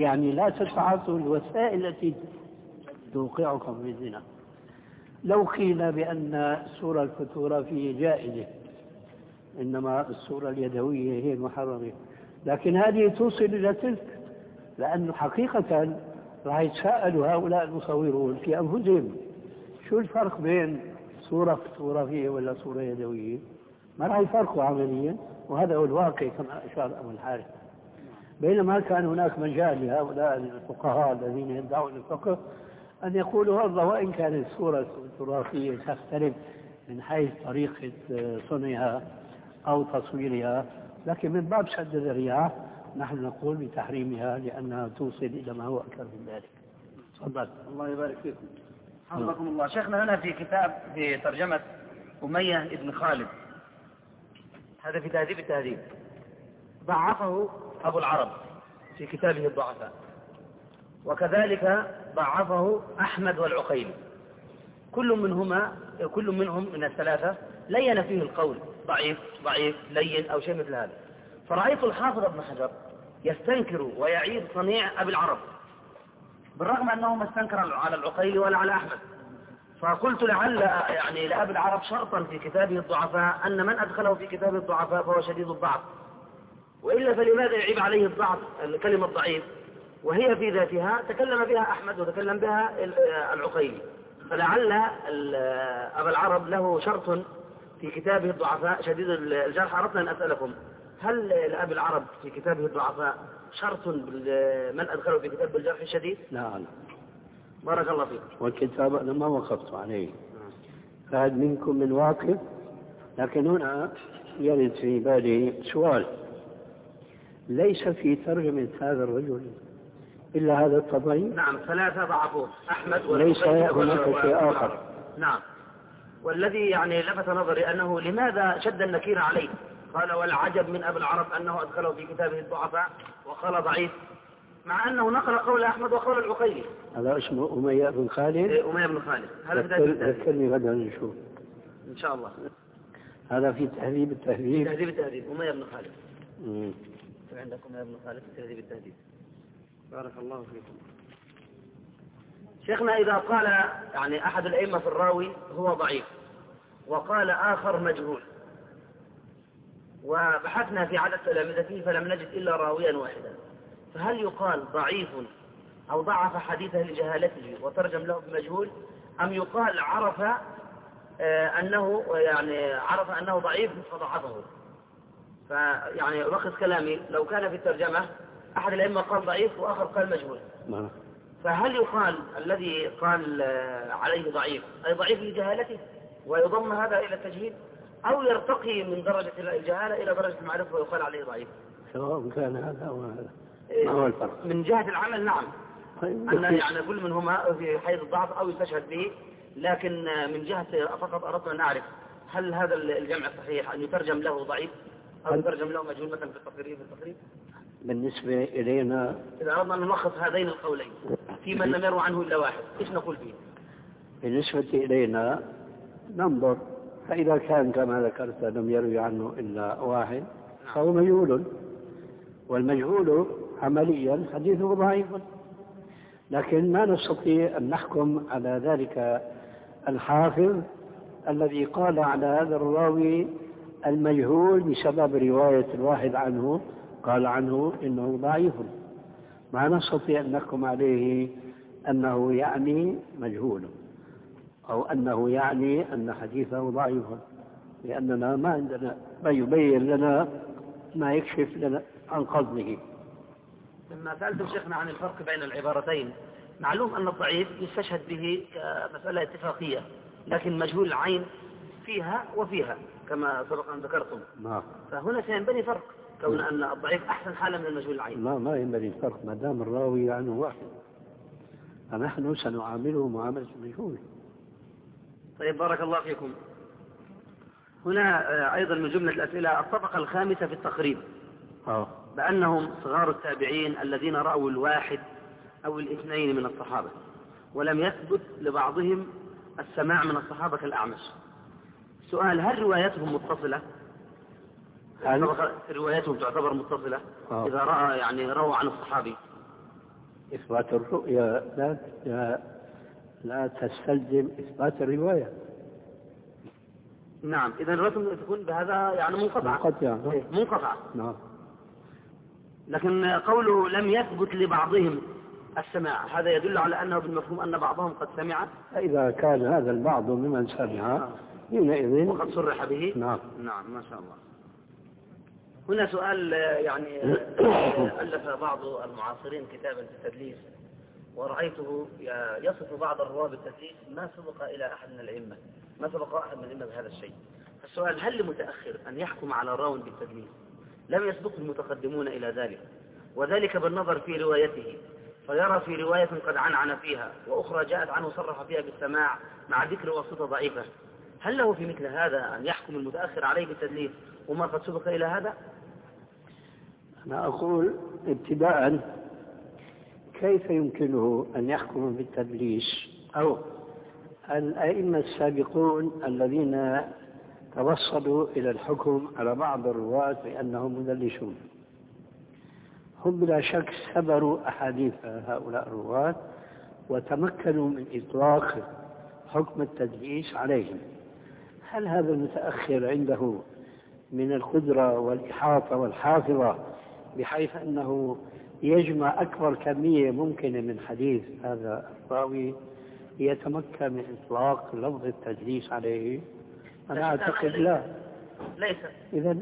يعني لا تتعاطوا الوسائل التي توقعكم في الزنا. لو قيل بأن الصورة الفوتوغرافية جائزة إنما الصورة اليدوية هي المحرمة. لكن هذه توصل إلى تلك لأنه حقيقة راح يتساءلوا هؤلاء المصورون في أنفسهم شو الفرق بين صورة فوتوغرافية ولا صورة يدوية؟ ما راح يفرقوا عمليا وهذا هو الواقع كما أشار أبو الحارث. بينما كان هناك مجال لهؤلاء الفقهاء الذين يدعون الفقه أن يقولوا والله وإن كانت الصورة الفوتوغرافية تختلف من حيث طريقة صنعها أو تصويرها لكن من باب سد الذريعة نحن نقول بتحريمها لأنها توصل إلى ما هو أكثر من ذلك. تفضل. الله يبارك فيكم. حفظكم الله. شيخنا هنا في كتاب في ترجمة أمية بن خالد. هذا في تهذيب التهذيب. ضعفه أبو العرب في كتابه الضعفاء. وكذلك ضعفه أحمد والعقيلي كل منهما كل منهم من الثلاثة لين فيه القول ضعيف ضعيف لين أو شيء مثل هذا. فرأيت الحافظ ابن حجر يستنكر ويعيد صنيع أبي العرب. بالرغم أنه ما استنكر على العقيلي ولا على أحمد. فقلت لعل يعني لأبي العرب شرطا في كتابه الضعفاء أن من أدخله في كتابه الضعفاء فهو شديد الضعف. وإلا فلماذا يعيب عليه الضعف؟ الكلمة الضعيف. وهي في ذاتها تكلم بها أحمد وتكلم بها العقيلي فلعل أبا العرب له شرط في كتابه الضعفاء. شديد الجرح. أردنا أن أسألكم. هل لأبي العرب في كتابه الضعفاء شرط من أدخله في كتاب الجرح الشديد؟ لا لا. بارك الله فيك. والكتاب أنا ما وقفت عليه. فهل منكم من واقف؟ لكن هنا يرد في بالي سؤال. ليس في ترجمة هذا الرجل إلا هذا الطبعي نعم ثلاثة ضعفوه أحمد ليس هناك شيء آخر. نعم. والذي يعني لفت نظري أنه لماذا شد النكير عليه؟ قال والعجب من أبي العرب أنه أدخله في كتابه الضعفاء وقال ضعيف مع أنه نقل قول أحمد وقول العقيلي. هذا اسمه أمية بن خالد؟ إيه أمية بن خالد. هذا في تهذيب التهذيب ذكرني غدا نشوف. إن شاء الله. هذا في تهذيب في التهذيب تهذيب التهذيب. أمية بن خالد. مم. عندكم أمية بن خالد في تهذيب التهذيب. بارك الله فيكم. شيخنا إذا قال يعني أحد الأئمة في الراوي هو ضعيف وقال آخر مجهول. وبحثنا في عدد تلامذته فلم نجد إلا راويا واحدا. فهل يقال ضعيف أو ضعف حديثه لجهالته وترجم له بمجهول أم يقال عرف آه، أنه يعني عرف أنه ضعيف فضعفه؟ فيعني ألخص كلامي لو كان في الترجمة أحد الأئمة قال ضعيف وآخر قال مجهول. نعم. فهل يقال الذي قال آه، عليه ضعيف أي ضعيف لجهالته ويضم هذا إلى التجهيل؟ أو يرتقي من درجة الجهالة إلى درجة المعرفة ويقال عليه ضعيف. سواء كان هذا أو هذا. إيه، ما هو الفرق؟ من جهة العمل نعم. طيب أن يعني كل منهما في حيز الضعف أو يستشهد به لكن من جهة فقط أردت أن أعرف هل هذا الجمع صحيح؟ أن يترجم له ضعيف أو يترجم له مجهول مثلا في التقرير في التقريب بالنسبة إلينا إذا أردنا أن نلخص هذين القولين في من لم يروى عنه إلا واحد إيش نقول فيه؟ بالنسبة إلينا ننظر فإذا كان كما ذكرت لم يروي عنه إلا واحد فهو مجهول. والمجهول عمليا حديثه ضعيف. لكن ما نستطيع أن نحكم على ذلك الحافظ الذي قال على هذا الراوي المجهول بسبب رواية الواحد عنه قال عنه إنه ضعيف. ما نستطيع أن نحكم عليه أنه يعني مجهول. أو أنه يعني أن حديثه ضعيف لأننا ما عندنا ما يبين لنا ما يكشف لنا عن قصده. لما سألتم شيخنا عن الفرق بين العبارتين معلوم أن الضعيف يستشهد به كمسألة اتفاقية لكن مجهول العين فيها وفيها كما سبق أن ذكرتم. ما. فهنا سينبني فرق كون أن الضعيف أحسن حالة من المجهول العين. ما ما ينبغي الفرق ما دام الراوي عنه واحد. فنحن سنعامله معاملة المجهول. طيب بارك الله فيكم هنا آه، أيضا من جملة الأسئلة الطبقة الخامسة في التقريب آه بأنهم صغار التابعين الذين رأوا الواحد أو الاثنين من الصحابة ولم يثبت لبعضهم السماع من الصحابة كالأعمش سؤال هل روايتهم متصلة؟ هل؟ روايتهم تعتبر متصلة آه. إذا رأى يعني روى عن الصحابي إثبات الرؤيا لا لا, تستلزم إثبات الرواية. نعم إذا روايتهم تكون بهذا يعني منقطعة منقطعة. إيه، منقطعة نعم. لكن قوله لم يثبت لبعضهم السماع هذا يدل على أنه بالمفهوم أن بعضهم قد سمع. فإذا كان هذا البعض ممن سمع حينئذ وقد صرح به. نعم. نعم ما شاء الله. هنا سؤال يعني [COUGHS] ألف بعض المعاصرين كتابا في التدليس. ورأيته يصف بعض الرواة بالتدليس ما سبق إلى أحد من الأئمة. ما سبق أحد من الأئمة بهذا الشيء. السؤال هل لمتأخر أن يحكم على راو بالتدليس لم يسبقه المتقدمون إلى ذلك. وذلك بالنظر في روايته. فيرى في رواية قد عنعن فيها وأخرى جاءت عنه صرح فيها بالسماع مع ذكر واسطة ضعيفة. هل له في مثل هذا أن يحكم المتأخر عليه بالتدليس وما قد سبق إلى هذا؟ أنا أقول ابتداء كيف يمكنه أن يحكم بالتدليس أو الأئمة السابقون الذين توصلوا إلى الحكم على بعض الرواة بأنهم مدلسون. هم بلا شك سبروا أحاديث هؤلاء الرواة وتمكنوا من إطلاق حكم التدليس عليهم. هل هذا المتأخر عنده من القدرة والإحاطة والحافظة بحيث أنه يجمع أكبر كمية ممكنة من حديث هذا الراوي ليتمكن من إطلاق لفظ التدليس عليه. أنا أعتقد لا. ليس. إذا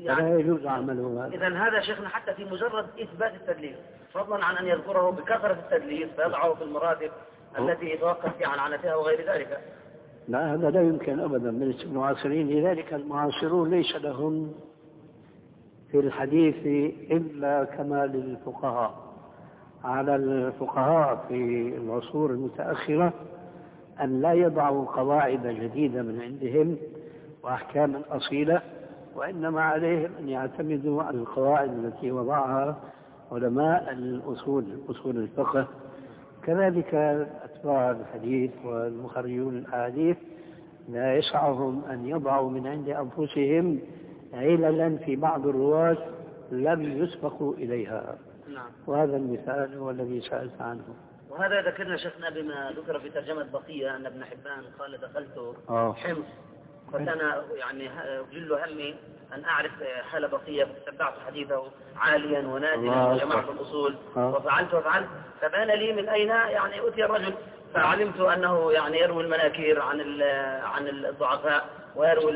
يعني لا يجوز عمله هذا. إذا هذا شيخنا حتى في مجرد إثبات التدليس فضلا عن أن يذكره بكثرة التدليس فيضعه في المراتب التي يتوقف في عنعنتها وغير ذلك. لا هذا لا يمكن أبدا. بالنسبة للمعاصرين لذلك المعاصرون ليس لهم. في الحديث إلا كما للفقهاء. على الفقهاء في العصور المتأخرة أن لا يضعوا قواعد جديدة من عندهم وأحكاما أصيلة وإنما عليهم أن يعتمدوا على القواعد التي وضعها علماء الأصول أصول الفقه. كذلك أتباع الحديث والمخرجون الأحاديث لا يسعهم أن يضعوا من عند أنفسهم عللا في بعض الرواة لم يسبقوا إليها. نعم. وهذا المثال هو الذي سألت عنه. وهذا ذكرنا شيخنا بما ذكر في ترجمة بقية أن ابن حبان قال دخلت آه. حمص. فكان يعني جل همي أن أعرف حال بقية. فتتبعت حديثه عاليا الله وجمعت. الأصول. آه. وفعلت وفعلت. فبان لي من أين يعني أتي الرجل؟ فعلمت أنه يعني يروي المناكير عن عن الضعفاء ويروي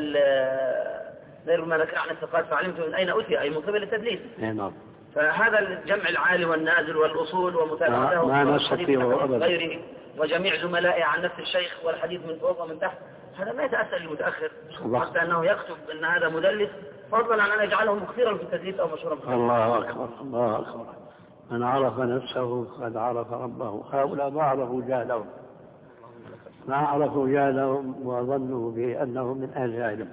ال- يروي المناكير عن الثقات فعلمت من أين أتي؟ أي من قبل التدليس. إيه نعم. فهذا الجمع العالي والنازل والأصول ومتابعته ما- ما أبداً. غيره وجميع زملائه عن نفس الشيخ والحديث من فوق ومن تحت. هذا ما يتأثر المتأخر. حتى أنه يكتب أن هذا مدلس فضلا عن أن يجعله مكثرا في التدليس أو مشهورا في التدليس. الله أكبر الله أكبر. من عرف نفسه قد عرف ربه. هؤلاء ما عرفوا جهلهم. ما عرفوا جهلهم وظنوا بأنهم من أهل العلم.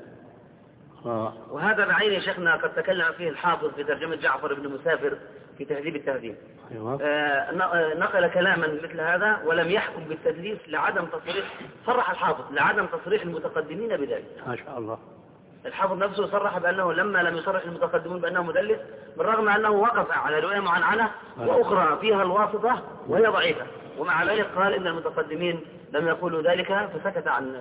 آه. وهذا بعينه شيخنا قد تكلم فيه الحافظ في ترجمة جعفر بن مسافر في تهذيب التهذيب. أيوة. آه، آه، نقل كلاما مثل هذا ولم يحكم بالتدليس لعدم تصريح صرح الحافظ لعدم تصريح المتقدمين بذلك. ما شاء الله. الحافظ نفسه صرح بأنه لما لم يصرح المتقدمون بأنه مدلس بالرغم أنه وقف على رواية معنعنة وأخرى فيها الواسطة وهي ضعيفة. ومع ذلك قال إن المتقدمين لم يقولوا ذلك فسكت عن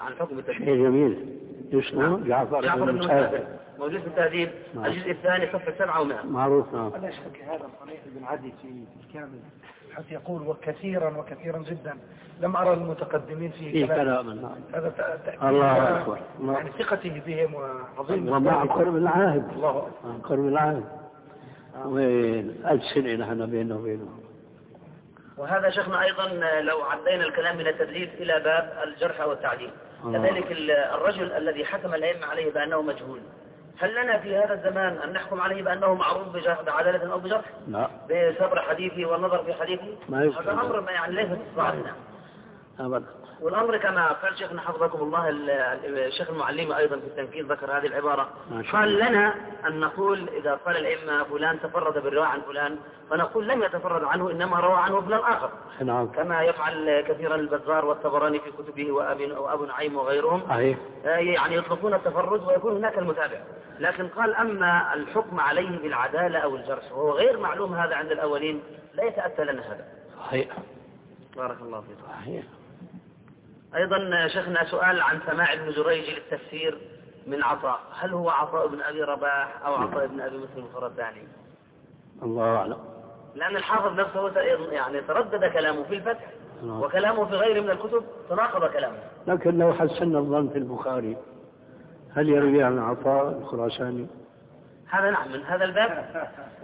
عن حكم التدليس. شيء جميل اسمه جعفر جعفر بن مسافر. موجود في التهذيب نعم. الجزء الثاني صفحة 700 معروف نعم. ولا شك هذا صحيح بن عدي في الكامل حتى يقول وكثيرا وكثيرا جدا لم أرى المتقدمين في في كلام. كلام نعم. هذا تأكيد الله أكبر. الله. يعني ثقته بهم وعظيم. ومع قرب العهد. الله أكبر. قرب العهد. وين؟ ألف سنة نحن بينه وبينه. وهذا شيخنا أيضا لو عدينا الكلام من التدليس إلى باب الجرح والتعديل. كذلك ال- الرجل الذي حكم الأئمة عليه بأنه مجهول. هل لنا في هذا الزمان أن نحكم عليه بأنه معروف بجرح بعدالة أو بجرح؟ لا. بصبر حديثه والنظر في حديثه. هذا أمر ما يعني ليس استطاعتنا أبدا. والأمر كما قال شيخنا حفظكم الله ال- الشيخ المعلمي أيضا في التنفيذ ذكر هذه العبارة. قال لنا أن نقول إذا قال الأئمة فلان تفرد بالرواية عن فلان فنقول لم يتفرد عنه إنما روى عنه فلان آخر. نعم. كما يفعل كثيرا البزار والطبراني في كتبه وأبي وأبو نعيم وغيرهم. صحيح. يعني يطلقون التفرد ويكون هناك المتابع. لكن قال أما الحكم عليه بالعدالة أو الجرح وهو غير معلوم هذا عند الأولين لا يتأتى لنا هذا. صحيح. بارك الله فيكم. صحيح. أيضا شيخنا سؤال عن سماع ابن جريج للتفسير من عطاء. هل هو عطاء بن أبي رباح أو عطاء بن أبي مسلم الفرداني؟ الله أعلم. لأن الحافظ نفسه يعني تردد كلامه في الفتح نعم. وكلامه في غيره من الكتب تناقض كلامه. لكن لو حسنا الظن في البخاري. هل يروي عن عطاء الخراساني؟ هذا نعم من هذا الباب.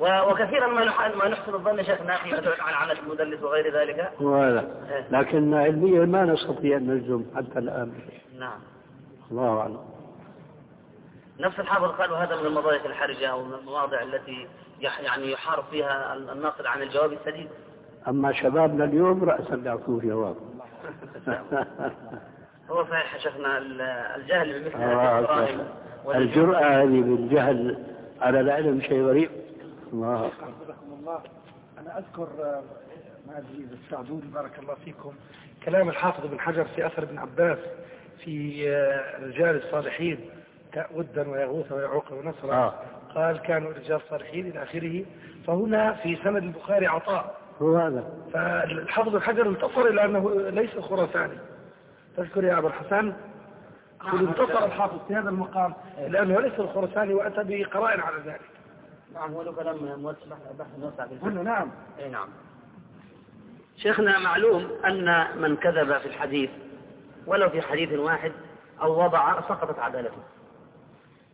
وكثيرا ما ما نحسن الظن شيخنا في مسألة عن عنة المدلس وغير ذلك. وهذا. لكن علميا ما نستطيع أن نجزم حتى الآن. نعم. الله أعلم. نفس الحافظ قال وهذا من المضايق الحرجة أو من المواضع التي يعني يحارب فيها الناقد عن الجواب السديد. أما شبابنا اليوم رأسا يعطوه جواب [LAUGHS] هو صحيح شيخنا ال- الجهل بمثل هذه آه، الجرأة هذه بالجهل على العلم شيء غريب؟ الله. حفظكم الله. أنا أذكر آه، إذا تساعدوني بارك الله فيكم كلام الحافظ بن حجر في أثر ابن عباس في آه، رجال الصالحين ودا ويغوث ويعوق ونصرا آه. قال كانوا رجال صالحين إلى آخره فهنا في سند البخاري عطاء. هو هذا. فالحافظ بن حجر انتصر إلى أنه ليس خراساني. تذكر يا أبا الحسن انتصر الحافظ في هذا المقام لأنه ليس الخراساني وأتى بقرائن على ذلك. نعم هو له كلام موسع بحث موسع نعم. اي نعم. شيخنا معلوم أن من كذب في الحديث ولو في حديث واحد أو وضع سقطت عدالته.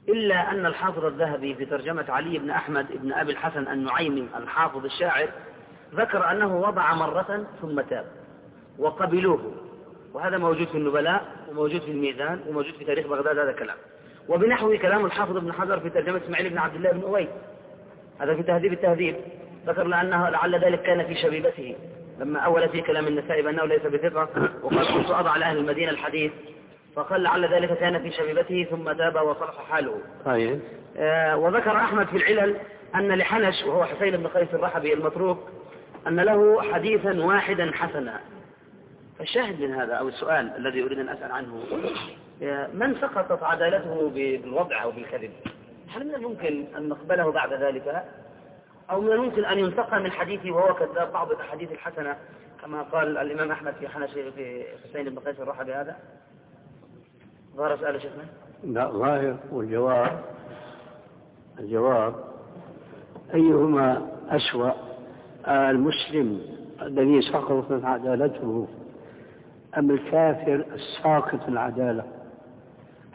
إلا أن الحافظ الذهبي في ترجمة علي بن أحمد بن أبي الحسن النعيمي الحافظ الشاعر ذكر أنه وضع مرة ثم تاب وقبلوه. وهذا موجود في النبلاء وموجود في الميزان وموجود في تاريخ بغداد هذا الكلام وبنحو كلام الحافظ ابن حجر في ترجمة إسماعيل بن عبد الله بن أويس. هذا في تهذيب التهذيب. ذكر لأنه لعل ذلك كان في شبيبته. لما أول في كلام النسائي بأنه ليس بثقة وقال كنت أضع لأهل المدينة الحديث. فقال لعل ذلك كان في شبيبته ثم تاب وصلح حاله. طيب. آه، وذكر أحمد في العلل أن لحنش وهو حسين بن قيس الرحبي المتروك أن له حديثا واحدا حسنا. فالشاهد من هذا أو السؤال الذي أريد أن أسأل عنه آه، من سقطت عدالته بالوضع أو بالكذب؟ هل من الممكن أن نقبله بعد ذلك؟ أو من الممكن أن ينتقى من حديثه وهو كذاب بعض الأحاديث الحسنة كما قال الإمام أحمد في حنش في حسين بن قيس الرحبي هذا ظهر سؤال شيخنا؟ لا ظاهر. والجواب الجواب أيهما أسوأ؟ المسلم الذي سقطت عدالته أم الكافر الساقط العدالة؟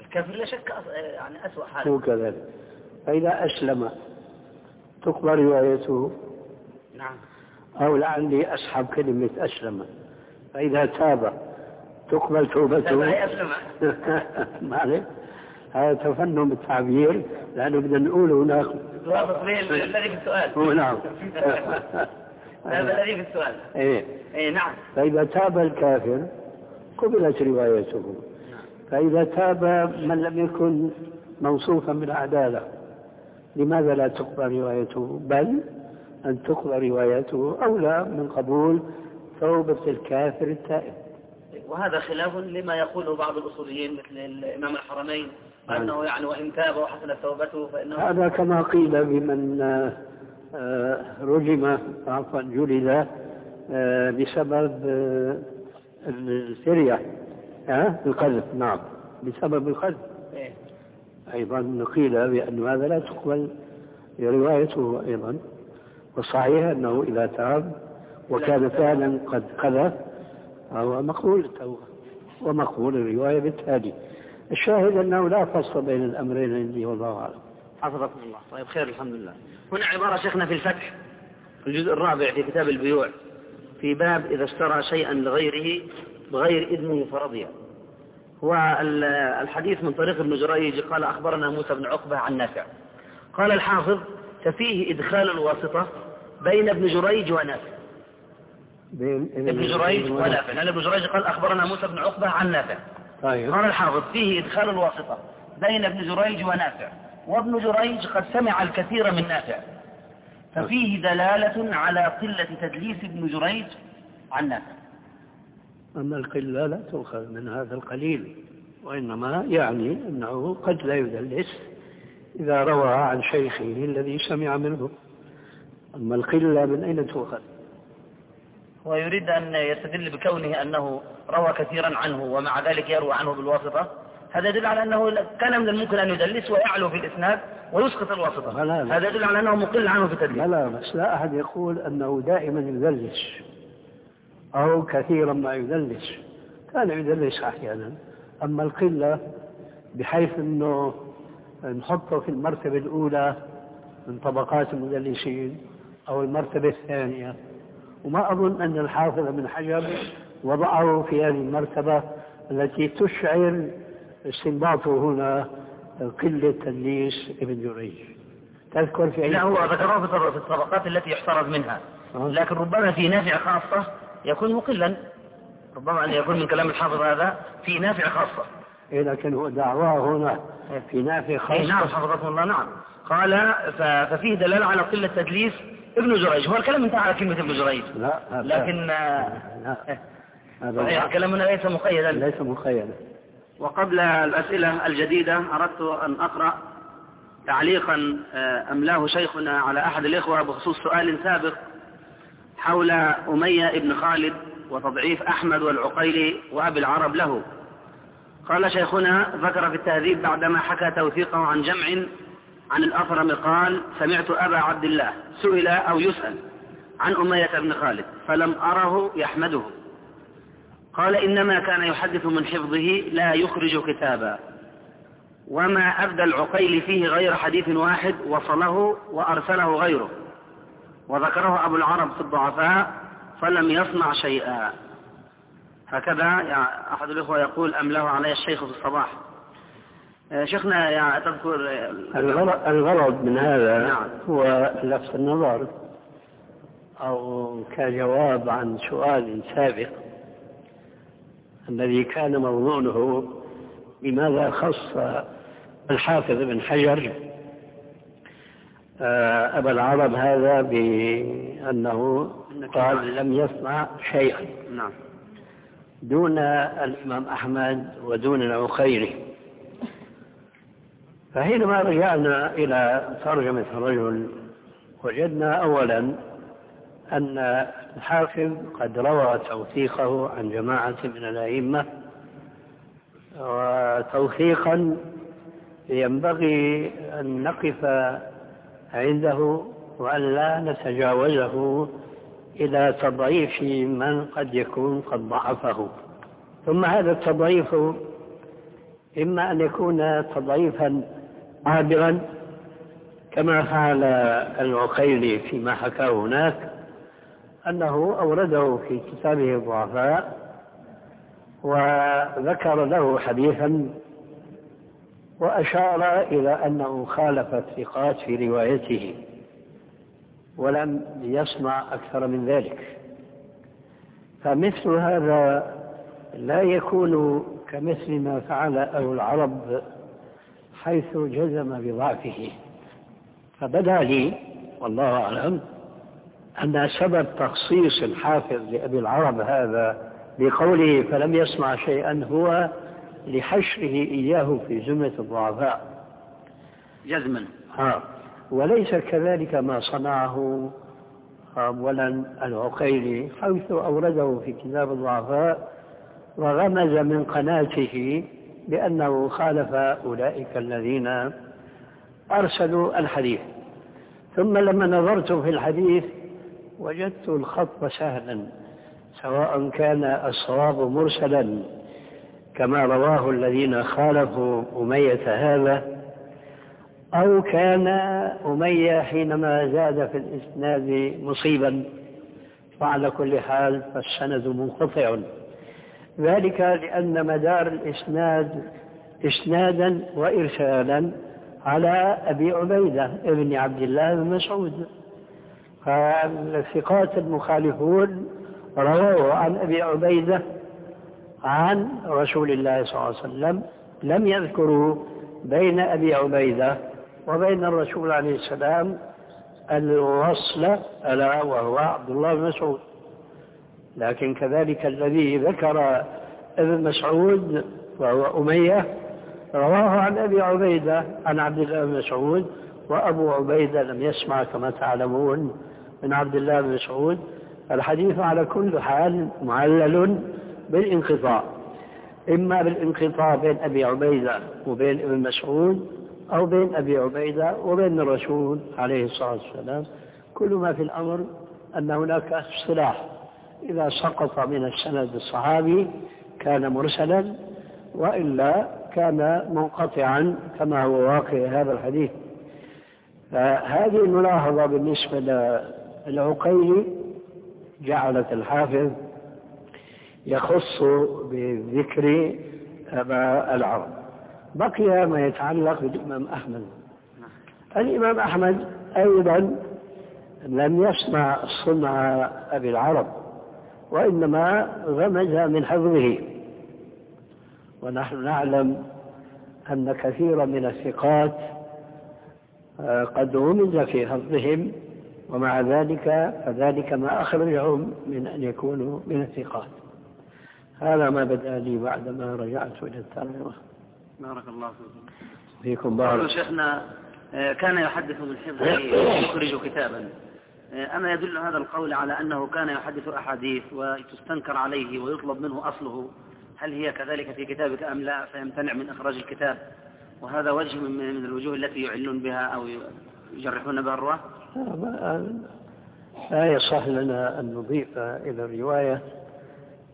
الكافر لا شك يعني أسوأ حال هو كذلك. فإذا أسلم تقبل روايته. نعم. أو لعلي أسحب كلمة أسلم. فإذا تاب تقبل توبته. أسلم. [LAUGHS] ما عليك. هذا تفنن بالتعبير لأنه بدنا نقول هناك. الذي في السؤال. هو نعم. [LAUGHS] هذا الذي في السؤال. إيه. اي نعم. فإذا تاب الكافر قبلت روايته. فإذا تاب من لم يكن موصوفا بالعدالة لماذا لا تقبل روايته؟ بل أن تقبل روايته أولى من قبول توبة الكافر التائب. وهذا خلاف لما يقوله بعض الأصوليين مثل الإمام الحرمين أنه يعني وإن تاب وحسنت توبته فإنه هذا كما قيل بمن آه، رجم عفوا جلد آه، بسبب آه، السرية ها؟ القذف نعم. بسبب القذف. إيه. أيضا قيل بأن هذا لا تقبل روايته أيضا. والصحيح أنه إذا تاب وكان فعلا قد قذف فهو مقبول التوبة. ومقبول الرواية بالتالي. الشاهد أنه لا فصل بين الأمرين عندي والله أعلم. حفظكم الله. طيب خير الحمد لله. هنا عبارة شيخنا في الفتح الجزء الرابع في كتاب البيوع. في باب إذا اشترى شيئا لغيره بغير إذنه فرضيه هو ال- الحديث من طريق ابن جريج قال أخبرنا موسى بن عقبة عن نافع. قال الحافظ ففيه إدخال الواسطة بين ابن جريج ونافع. بين ابن جريج ونافع. لأن ابن جريج قال أخبرنا موسى بن عقبة عن نافع. طيب. قال الحافظ فيه إدخال الواسطة بين ابن جريج ونافع. وابن جريج قد سمع الكثير من نافع. ففيه دلالة على قلة تدليس ابن جريج عن نافع أما القلة لا تؤخذ من هذا القليل وإنما يعني أنه قد لا يدلس إذا روى عن شيخه الذي سمع منه. أما القلة من أين تؤخذ؟ ويريد أن يستدل بكونه أنه روى كثيرا عنه ومع ذلك يروى عنه بالواسطة. هذا يدل على أنه كان من الممكن أن يدلس ويعلو في الإسناد. ويسقط الواسطة. لا لا. هذا يدل على أنه مقل عنه في التدليس لا بس لا. أحد يقول أنه دائما يدلس أو كثيرا ما يدلس. كان يدلس أحيانا. أما القلة بحيث أنه نحطه في المرتبة الأولى من طبقات المدلسين أو المرتبة الثانية. وما أظن أن الحافظ بن حجر وضعه في هذه المرتبة التي تشعر استنباطه هنا قلة تدليس ابن جريج. تذكر في أي لا هو ذكره في الطبقات التي يحترز منها. آه. لكن ربما في نافع خاصة يكون مقلا. ربما أن يكون من كلام الحافظ هذا في نافع خاصة. إيه لكن هو دعواه هنا في نافع أي نعم خاصة حفظكم الله نعم. قال ففيه دلالة على قلة تدليس ابن جريج. هو الكلام انتهى على كلمة ابن جريج. لا لكن لا إيه. هذا صحيح كلامنا ليس مقيدا. ليس مخيلا وقبل الأسئلة الجديدة أردت أن أقرأ تعليقا أملاه شيخنا على أحد الإخوة بخصوص سؤال سابق حول أمية ابن خالد وتضعيف أحمد والعقيلي وأبي العرب له. قال شيخنا ذكر في التهذيب بعدما حكى توثيقه عن جمع عن الأثرم قال سمعت أبا عبد الله سئل أو يسأل عن أمية بن خالد فلم أره يحمده. قال إنما كان يحدث من حفظه لا يخرج كتابا. وما أبدى العقيل فيه غير حديث واحد وصله وأرسله غيره. وذكره أبو العرب في الضعفاء فلم يصنع شيئا. هكذا يعني أحد الإخوة يقول أمله علي الشيخ في الصباح. آه، شيخنا يعني تذكر الغرض, الغرض من هذا نعم. هو لفت النظر أو كجواب عن سؤال سابق. الذي كان مضمونه لماذا خص الحافظ بن حجر؟ آه، أبا العرب هذا بأنه قال لم يصنع شيئا. نعم. دون الإمام أحمد ودون العقيلي فحينما رجعنا إلى ترجمة الرجل وجدنا أولا أن الحافظ قد روى توثيقه عن جماعة من الأئمة وتوثيقا ينبغي أن نقف عنده وأن لا نتجاوزه إلى تضعيف من قد يكون قد ضعفه. ثم هذا التضعيف إما أن يكون تضعيفا عابرا كما فعل العقيلي فيما حكاه هناك أنه أورده في كتابه الضعفاء وذكر له حديثا وأشار إلى أنه خالف الثقات في روايته ولم يصنع أكثر من ذلك. فمثل هذا لا يكون كمثل ما فعل أهل العرب حيث جزم بضعفه. فبدأ لي والله أعلم أن سبب تخصيص الحافظ لأبي العرب هذا بقوله فلم يصنع شيئا هو لحشره إياه في زمرة الضعفاء. جزما. ها. وليس كذلك ما صنعه أولا العقيلي حيث أورده في كتاب الضعفاء وغمز من قناته بأنه خالف أولئك الذين أرسلوا الحديث. ثم لما نظرت في الحديث وجدت الخط سهلا سواء كان الصواب مرسلا كما رواه الذين خالفوا أمية هذا أو كان أمية حينما زاد في الإسناد مصيبا وعلى كل حال فالسند منقطع. ذلك لأن مدار الإسناد إسنادا وإرسالا على أبي عبيدة ابن عبد الله بن مسعود. فالثقات المخالفون رواه عن أبي عبيدة عن رسول الله صلى الله عليه وسلم لم يذكروا بين أبي عبيدة وبين الرسول عليه السلام الوصل ألا وهو عبد الله بن مسعود. لكن كذلك الذي ذكر ابن مسعود وهو أمية رواه عن أبي عبيدة عن عبد الله بن مسعود وأبو عبيدة لم يسمع كما تعلمون. من عبد الله بن مسعود الحديث على كل حال معلل بالانقطاع إما بالانقطاع بين أبي عبيدة وبين ابن مسعود أو بين أبي عبيدة وبين الرسول عليه الصلاة والسلام. كل ما في الأمر أن هناك اصطلاح. إذا سقط من السند الصحابي كان مرسلا وإلا كان منقطعا كما هو واقع هذا الحديث. فهذه الملاحظة بالنسبة للعقيلي جعلت الحافظ يخص بذكر أبا العرب. بقي ما يتعلق بالإمام أحمد. الإمام أحمد أيضا لم يسمع صنع أبي العرب وإنما غمز من حفظه. ونحن نعلم أن كثيرا من الثقات آه، قد غمز في حفظهم ومع ذلك فذلك ما أخرجهم من أن يكونوا من الثقات. هذا ما بدأ لي بعدما رجعت إلى الترجمة. بارك الله فيكم. فيكم بارك. شيخنا آه، كان يحدث من حفظه يخرج كتابا. آه، أما يدل هذا القول على أنه كان يحدث أحاديث وتستنكر عليه ويطلب منه أصله هل هي كذلك في كتابك أم لا؟ فيمتنع من إخراج الكتاب. وهذا وجه من الوجوه التي يعلون بها أو يجرحون بها الرواة لا يصح لنا أن نضيف إلى الرواية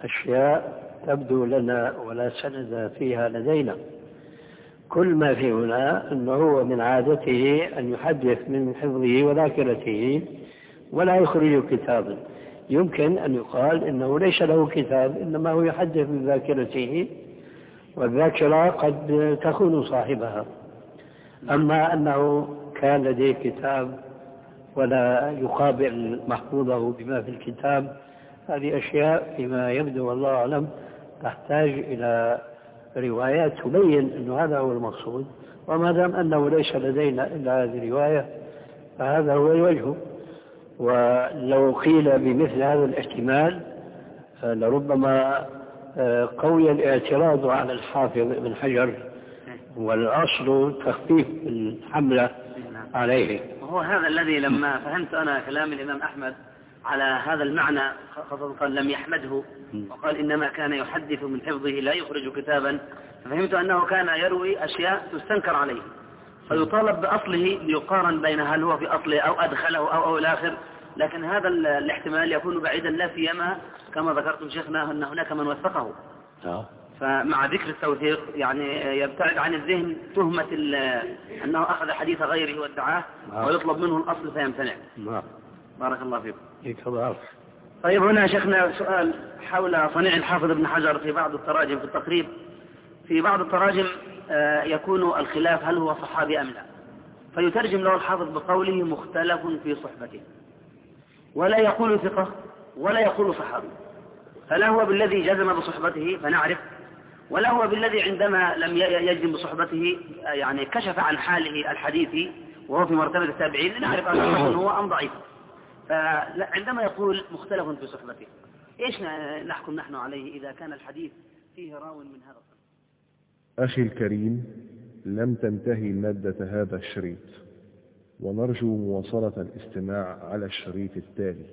أشياء تبدو لنا ولا سند فيها لدينا. كل ما في هنا أنه هو من عادته أن يحدث من حفظه وذاكرته ولا يخرج كتابا يمكن أن يقال إنه ليس له كتاب إنما هو يحدث من ذاكرته والذاكرة قد تكون صاحبها. أما أنه كان لديه كتاب ولا يقابل محفوظه بما في الكتاب. هذه أشياء فيما يبدو والله أعلم تحتاج إلى روايات تبين أن هذا هو المقصود. وما دام أنه ليس لدينا إلا هذه الرواية فهذا هو الوجه. ولو قيل بمثل هذا الاحتمال لربما آه، قوي الاعتراض على الحافظ ابن حجر والأصل تخفيف الحملة عليه. وهو هذا الذي لما فهمت أنا كلام الإمام أحمد على هذا المعنى خاصة لم يحمده وقال إنما كان يحدث من حفظه لا يخرج كتابا ففهمت أنه كان يروي أشياء تستنكر عليه. فيطالب بأصله ليقارن بين هل هو في أصله أو أدخله أو أو الآخر. لكن هذا الاحتمال يكون بعيدا لا سيما كما ذكرتم شيخنا أن هناك من وثقه. آه. فمع ذكر التوثيق يعني يبتعد عن الذهن تهمة أنه أخذ حديث غيره وادعاه آه. ويطلب منه الأصل فيمتنع. نعم. بارك الله فيكم. فيك طيب هنا شيخنا سؤال حول صنيع الحافظ ابن حجر في بعض التراجم في التقريب. في بعض التراجم آه، يكون الخلاف هل هو صحابي أم لا. فيترجم له الحافظ بقوله مختلف في صحبته. ولا يقول ثقة ولا يقول صحابي. فلا هو بالذي جزم بصحبته فنعرف ولا هو بالذي عندما لم يجزم بصحبته يعني كشف عن حاله الحديثي وهو في مرتبة التابعين لنعرف أنه هو أم ضعيف. فعندما يقول مختلف في صحبته إيش نحكم نحن عليه إذا كان الحديث فيه راو من هذا أخي الكريم لم تنتهي مادة هذا الشريط ونرجو مواصلة الاستماع على الشريط التالي.